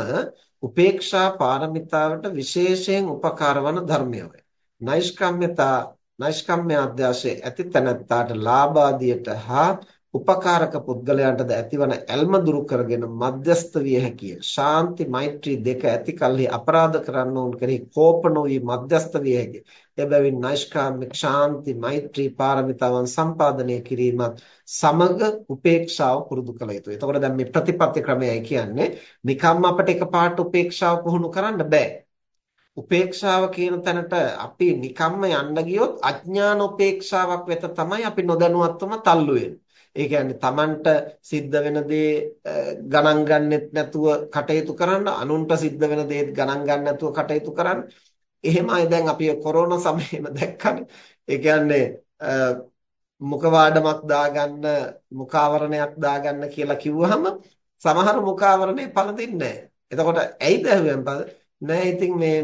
උපේක්ෂා පාරමිතාවට විශේෂයෙන් උපකාර වන ධර්මයෝය. නෛෂ්කම්‍යතා නෛෂ්කම්‍ය අධ්‍යාශයේ ඇති තැනැත්තාට ලාභාදියට හා උපකාරක පුද්ගලයන්ටද ඇතිවන ඇල්ම දුරු කරගෙන මධ්‍යස්ත විය හැකිය. ශාන්ති මෛත්‍රී දෙක ඇති කල්හි අපරාධ කරන්න උන් කෙරෙහි කෝප නොවි මධ්‍යස්ත විය හැකිය. එබැවින් නෛෂ්කාම්මික ශාන්ති මෛත්‍රී පාරමිතාවන් සම්පාදනය කිරීමත් සමග උපේක්ෂාව පුරුදු කළ යුතුයි. එතකොට දැන් මේ ප්‍රතිපත්ති ක්‍රමයයි කියන්නේ නිකම්ම අපිට එකපාරට උපේක්ෂාව පුහුණු කරන්න බෑ. උපේක්ෂාව කියන තැනට අපි නිකම්ම යන්න ගියොත් අඥාන උපේක්ෂාවක් වෙත තමයි අපි නොදැනුවත්වම තල්ලු වෙන්නේ. ඒ කියන්නේ Tamanට සිද්ධ වෙන දේ ගණන් ගන්නෙත් නැතුව කටයුතු කරන්න අනුන්ට සිද්ධ වෙන දේ ගණන් ගන්න නැතුව කටයුතු කරන්න. එහෙම අය දැන් අපි කොරෝනා සමයේම දැක්කනේ. ඒ කියන්නේ මුඛ වාඩමක් දාගන්න මුඛාවරණයක් දාගන්න කියලා කිව්වහම සමහර මුඛාවරණේ පළඳින්නේ නැහැ. එතකොට ඇයිද ඇහුවෙන් නෑ ඉතින් මේ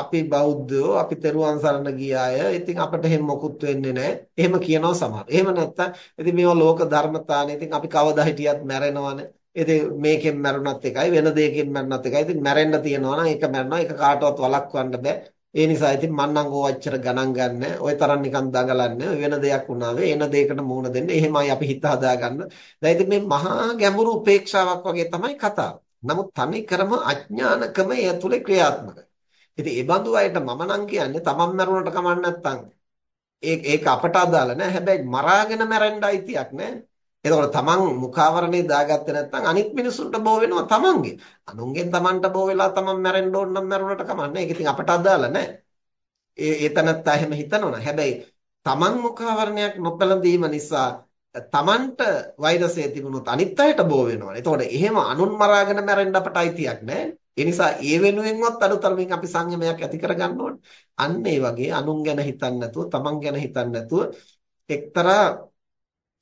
අපි බෞද්ධයෝ අපි තෙරුවන් සරණ ගිය අය ඉතින් අපිට එහෙම මොකුත් වෙන්නේ නෑ එහෙම කියනවා සමහර. එහෙම නැත්තම් ඉතින් මේවා ලෝක ධර්මතානේ ඉතින් අපි කවදා හිටියත් මැරෙනවනේ. ඉතින් මේකෙන් මැරුණත් එකයි වෙන දෙයකින් මැරුණත් එකයි. ඉතින් මැරෙන්න තියනවා නම් ඒක මැරෙනවා ඒක කාටවත් වළක්වන්න බෑ. ඒ නිසා ඉතින් මං නම් ඕවච්චර ගණන් ගන්න. ওই තරම් නිකන් දඟලන්නේ. වෙන දෙයක් වුණා වේ. එන දෙයකට මුහුණ දෙන්න. එහෙමයි අපි හිත හදාගන්න. දැන් ඉතින් මේ මහා ගැඹුරු උපේක්ෂාවක් වගේ තමයි කතාව. නමුත් තනි කරම අඥානකම එය තුලේ ක්‍රියාත්මකයි. ඉතින් ඒ බඳු අයට මම නම් කියන්නේ තමන් මරුණට කමක් නැත්තම් ඒක ඒක අපට අදාළ නෑ. හැබැයි මරාගෙන මැරෙන්න අයිතියක් නෑ. එතකොට තමන් මුඛාවරණේ දාගත්තේ නැත්නම් අනිත් මිනිසුන්ට බෝ වෙනවා තමන්ගේ. අනුන්ගෙන් තමන්ට බෝ වෙලා තමන් මැරෙන්න ඕන නම් මැරුණට කමක් නෑ. ඒක ඉතින් අපට අදාළ නෑ. ඒ ඒ තනත්තා එහෙම හිතනවා. හැබැයි තමන් මුඛාවරණයක් නොපැළඳීම නිසා තමන්ට වෛරසය තිබුණොත් අනිත් අයට බෝ වෙනවා. එතකොට එහෙම අනුන් මරාගෙන මැරෙන්න අපට අයිතියක් නැහැ. ඒ නිසා ඒ වෙනුවෙන්වත් අනුතරමින් අපි සංයමයක් ඇති කරගන්න ඕනේ. අන්න ඒ වගේ අනුන් ගැන හිතන්නේ නැතුව, තමන් ගැන හිතන්නේ නැතුව එක්තරා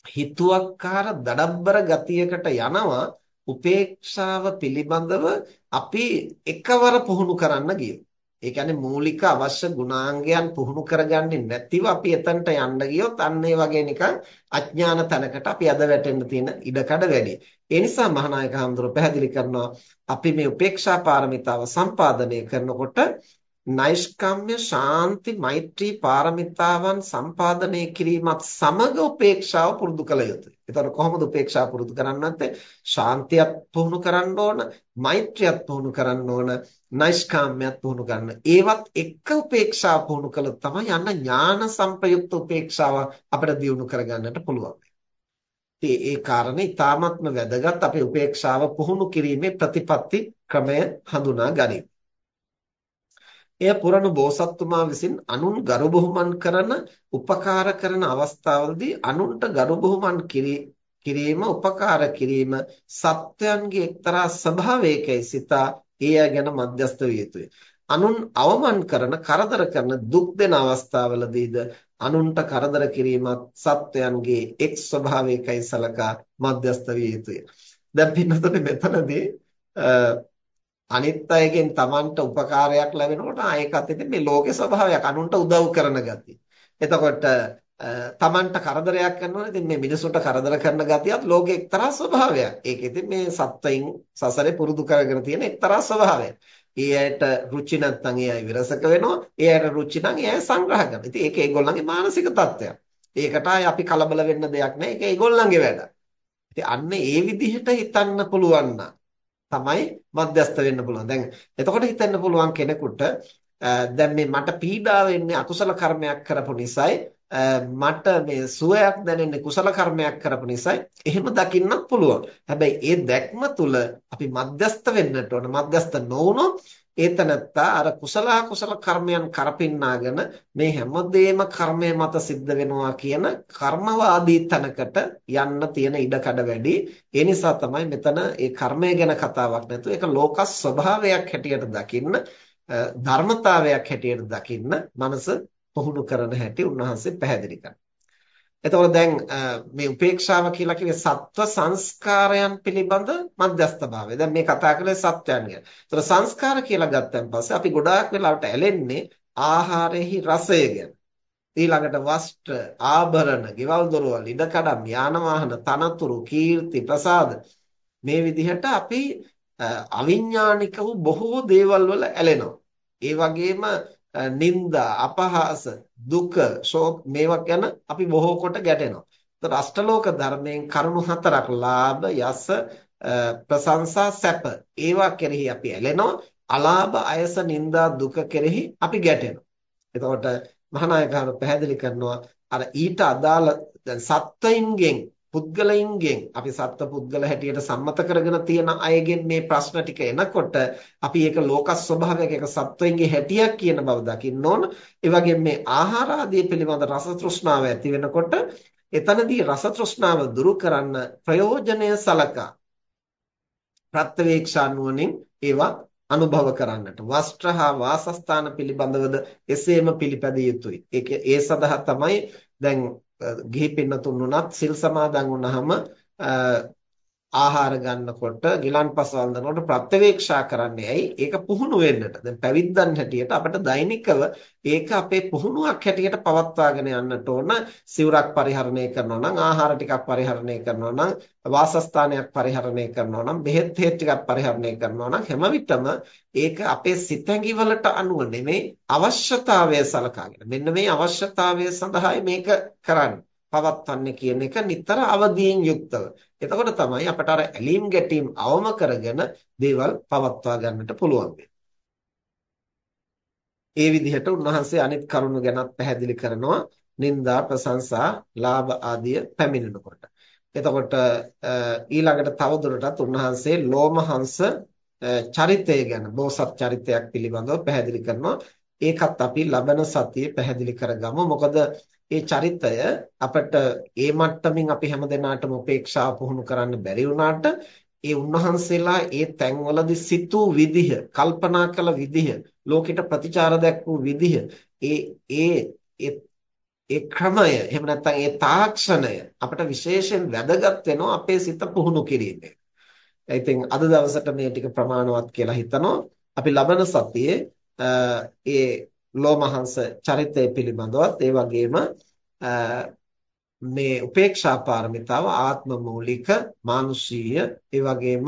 හිතුවක්කාර දඩබ්බර ගතියකට යනවා උපේක්ෂාව පිළිබඳව අපි එකවර පුහුණු කරන්න ගියොත්. ඒ කියන්නේ මූලික අවශ්‍ය ගුණාංගයන් පුහුණු කරගන්නේ නැතිව අපි එතනට යන්න ගියොත් අන්න ඒ වගේ නිකන් අඥාන තැනකට අපි අද වැටෙන්න තියෙන ඉඩකඩ වැඩි. ඒ නිසා මහානායක හඳුර පැහැදිලි කරනවා අපි මේ උපේක්ෂා පාරමිතාව සම්පාදනය කරනකොට නෛෂ්කම්ම්‍ය ශාන්ති මෛත්‍රී පාරමිතාවන් සම්පාදනය කිරීමත් සමග උපේක්ෂාව පුරුදු කළ යුතුයි. ඒතර කොහොමද උපේක්ෂාව පුරුදු කරන්නත්? ශාන්තියත් පුහුණු කරන්න ඕන, මෛත්‍රියත් පුහුණු කරන්න ඕන, නෛෂ්කම්ම්‍යත් පුහුණු කරන්න. ඒවත් එක්ක උපේක්ෂාව පුහුණු කළොත් තමයි යන්න ඥාන සංප්‍රයුක්ත උපේක්ෂාව අපිට දියුණු කරගන්නට පුළුවන්. ඉතින් ඒ කාරණේ ඊ타ත්ම වැදගත් අපේ උපේක්ෂාව පුහුණු කිරීමේ ප්‍රතිපත්ති ක්‍රමය හඳුනා ගනිමු. එය පුරණු බෝසත්තුමා විසින් අනුන් ගරු බුහුමන් කරන උපකාර කරන අවස්ථාවලදී අනුන්ට ගරු බුහුමන් කිරීම උපකාර කිරීම සත්‍යයන්ගේ එක්තරා ස්වභාවයකයි සිතා ඒ ගැන මධ්‍යස්ත විය යුතුය. අනුන් අවමන් කරන කරදර කරන දුක් දෙන අවස්ථාවලදීද අනුන්ට කරදර කිරීමත් සත්‍යයන්ගේ එක් ස්වභාවයකයි සලකා මධ්‍යස්ත විය යුතුය. දැන් පින්නතොට මෙතනදී අනිත් අයගෙන් Tamanට උපකාරයක් ලැබෙනකොට ආයකත් ඉතින් මේ ලෝකේ ස්වභාවයක් අනුන්ට උදව් කරන ගතිය. එතකොට Tamanට කරදරයක් කරනවා ඉතින් මේ මිනිසුන්ට කරදර කරන ගතියත් ලෝකේ එක්තරා ස්වභාවයක්. ඒක ඉතින් මේ සත්වයින් සසරේ පුරුදු කරගෙන තියෙන එක්තරා ස්වභාවයක්. ඒ ඇයට රුචි නැත්නම් ඒ අය විරසක වෙනවා. ඒ ඇයට රුචි නම් ඒ අය සංග්‍රහ කරනවා. ඉතින් ඒක ඒගොල්ලන්ගේ මානසික තත්ත්වයක්. ඒකට අපි කලබල වෙන්න දෙයක් නැහැ. ඒක ඒගොල්ලන්ගේ වැඩ. ඉතින් අන්න ඒ විදිහට හිතන්න පුළුවන් නම් තමයි මධ්‍යස්ත වෙන්න පුළුවන්. දැන් එතකොට හිතෙන්න පුළුවන් කෙනෙකුට දැන් මේ මට පීඩාව වෙන්නේ අකුසල කර්මයක් කරපු නිසායි මට මේ සුවයක් දැනෙන්නේ කුසල කර්මයක් කරපු නිසායි එහෙම දකින්නත් පුළුවන්. හැබැයි ඒ දැක්ම තුල අපි මධ්‍යස්ත වෙන්නට ඕන. මධ්‍යස්ත නොවුනොත් ඒතනත්තා අර කුසල කුසල කර්මයන් කරපින්නාගෙන මේ හැමදේම කර්මය මත සිද්ධ වෙනවා කියන කර්මවාදී තනකට යන්න තියෙන ඉඩකඩ වැඩි. ඒ නිසා තමයි මෙතන ඒ කර්මය ගැන කතාවක් නැතුව ඒක ලෝක ස්වභාවයක් හැටියට දකින්න ධර්මතාවයක් හැටියට දකින්න මනස පුහුණු කරන හැටි උන්වහන්සේ පැහැදිලි කරනවා. එතකොට දැන් මේ උපේක්ෂාව කියලා කිව්වේ සත්ව සංස්කාරයන් පිළිබඳ මධ්‍යස්ථභාවය. දැන් මේ කතා කරන්නේ සත්‍යයන් ගැන. ඒතර සංස්කාර කියලා ගත්තන් පස්සේ අපි ගොඩාක් වෙලාවට ඇලෙන්නේ ආහාරෙහි රසය ගැන. ඊළඟට වස්ත්‍ර, ආභරණ, ගෙවල් දොරවල්, ඉඩකඩම්, යාන වාහන, තනතුරු, කීර්ති, ප්‍රසාද මේ විදිහට අපි අවිඥානික වූ බොහෝ දේවල් වල ඇලෙනවා. ඒ වගේම නිന്ദා, අපහාස, දුක, ශෝක මේවා ගැන අපි බොහෝ කොට ගැටෙනවා. ඒතර අෂ්ටලෝක ධර්මයෙන් කරුණු හතරක් ලාභ, යස, ප්‍රශංසා, සැප ඒවා කෙරෙහි අපි ඇලෙනවා. අලාභ, අයස, නිന്ദා, දුක කෙරෙහි අපි ගැටෙනවා. එතකොට මහානායකහරු පැහැදිලි කරනවා අර ඊට අදාළ දැන් සත්වයින්ගෙන් පුද්ගලයින්ගෙන් අපි සත්ත්ව පුද්ගල හැටියට සම්මත කරගෙන තියෙන අයගෙන් මේ ප්‍රශ්න ටික එනකොට අපි ඒක ලෝක ස්වභාවයක ඒක සත්වයින්ගේ හැටියක් කියන බව දකින්න ඕන. ඒ වගේම මේ ආහාර ආදී පිළිබඳ රස තෘෂ්ණාව ඇති වෙනකොට එතනදී රස තෘෂ්ණාව දුරු කරන්න ප්‍රයෝජනය සලකා ප්‍රත්‍යවේක්ෂා නුවණින් ඒවා අනුභව කරන්නට වස්ත්‍ර හා වාසස්ථාන පිළිබඳවද එසේම පිළිපැදිය යුතුයි. ඒක ඒ සඳහා තමයි දැන් ගිහි පින්නතුන් උනත් සිල් සමාදන් වුණාම ආහාර ගන්නකොට ගිලන්පස වන්දනකොට ප්‍රත්‍යවේක්ෂා කරන්නේ ඇයි? ඒක පුහුණු වෙන්නට. දැන් පැවිද්දන් හැටියට අපිට දෛනිකව ඒක අපේ පුහුණුවක් හැටියට පවත්වාගෙන යන්නට ඕන. සිවුරක් පරිහරණය කරනවා නම්, ආහාර ටිකක් පරිහරණය කරනවා නම්, වාසස්ථානයක් පරිහරණය කරනවා නම්, බෙහෙත් හේත් ටිකක් පරිහරණය කරනවා නම් හැම විටම ඒක අපේ සිතැඟි වලට අනුව නෙමෙයි අවශ්‍යතාවය සලකාගෙන. මෙන්න මේ අවශ්‍යතාවය සඳහායි මේක කරන්නේ. පවත්වන්නේ කියන එක නිතර අවදියෙන් යුක්තව. එතකොට තමයි අපට අර ඇලීම් ගැටීම් අවම කරගෙන දේවල් පවත්වා ගන්නට පුළුවන් ඒ විදිහට උන්වහන්සේ අනිත් කරුණු ගැනත් පැහැදිලි කරනවා නිന്ദා ප්‍රශංසා ලාභ ආදිය පැමිණෙනකොට. එතකොට ඊළඟට තවදුරටත් උන්වහන්සේ ලෝමහංශ චරිතය ගැන බෝසත් චරිතයක් පිළිබඳව පැහැදිලි කරනවා. ඒකත් අපි ලබන සතියේ පැහැදිලි කරගමු. මොකද ඒ චරිතය අපිට ඒ මට්ටමින් අපි හැමදෙනාටම උපේක්ෂාව පුහුණු කරන්න බැරි වුණාට ඒ උන්වහන්සේලා ඒ තැන්වලදී සිතූ විදිහ, කල්පනා කළ විදිහ, ලෝකෙට ප්‍රතිචාර දක්වූ විදිහ, ඒ ඒ ඒ ක්‍රමය එහෙම නැත්නම් ඒ තාක්ෂණය අපිට විශේෂයෙන් වැදගත් වෙනවා අපේ සිත පුහුණු කිරීමේ. ඉතින් අද දවසට මේ ටික ප්‍රමාණවත් කියලා හිතනවා. අපි ලබන සතියේ ඒ ලෝමහංශ චරිතය පිළිබඳවත් ඒ වගේම මේ උපේක්ෂා පාරමිතාව ආත්ම මූලික මානුෂීය ඒ වගේම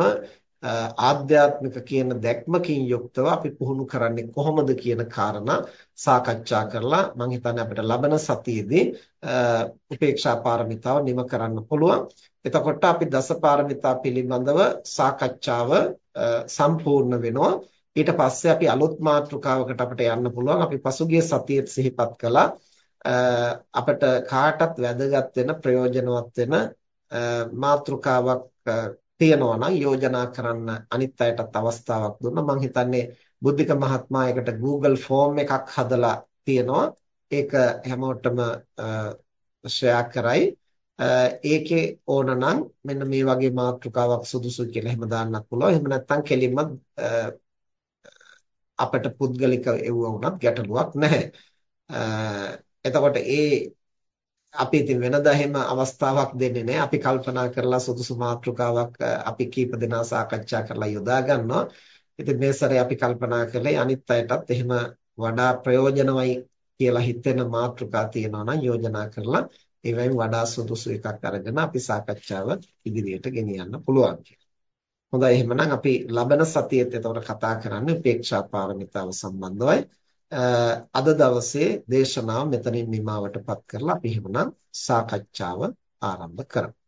ආධ්‍යාත්මික කියන දැක්මකින් යුක්තව අපි පුහුණු කරන්නේ කොහොමද කියන කාරණා සාකච්ඡා කරලා මම හිතන්නේ අපිට ලබන සතියේදී උපේක්ෂා පාරමිතාව නිම කරන්න පුළුවන්. එතකොට අපි දස පාරමිතා පිළිබඳව සාකච්ඡාව සම්පූර්ණ වෙනවා. ඊට පස්සේ අපි අලුත් මාතෘකාවකට අපිට යන්න පුළුවන්. අපි පසුගිය සතියේ සිහිපත් කළා අපිට කාටත් වැදගත් වෙන ප්‍රයෝජනවත් වෙන මාතෘකාවක් තියෙනවා නම් යෝජනා කරන්න අනිත් අයටත් අවස්ථාවක් දුන්නා. මම හිතන්නේ බුද්ධික මහත්මයා එකට Google ෆෝම් එකක් හදලා තියෙනවා. ඒක හැමෝටම ෂෙයා කරයි. ඒකේ ඕනනම් මෙන්න මේ වගේ මාතෘකාවක් සුදුසුයි කියලා එහෙම දාන්නත් පුළුවන්. එහෙම නැත්නම් කෙලින්ම අපිට පුද්ගලික එවුව වුණත් ගැටලුවක් නැහැ. එතකොට ඒ අපි ඉතින් වෙනදා එහෙම අවස්ථාවක් දෙන්නේ නැහැ. අපි කල්පනා කරලා සුදුසු මාතෘකාවක් අපි කීප දෙනා සාකච්ඡා කරලා යොදා ගන්නවා. ඉතින් මේ සැරේ අපි කල්පනා කළේ අනිත් අයටත් එහෙම වඩා ප්‍රයෝජනවයි කියලා හිතෙන මාතෘකා තියෙනවා නම් යෝජනා කරලා ඒවෙන් වඩා සුදුසු එකක් අරගෙන අපි සාකච්ඡාව ඉදිරියට ගෙනියන්න පුළුවන් කියලා. හොඳයි එහෙනම් අපි ලබන සතියේත් එතකොට කතා කරන්නේ උපේක්ෂා පාරමිතාව සම්බන්ධවයි. අද දවසේ දේශනාව මෙතනින් නිමවටපත් කරලා අපි එහෙනම් සාකච්ඡාව ආරම්භ කරමු.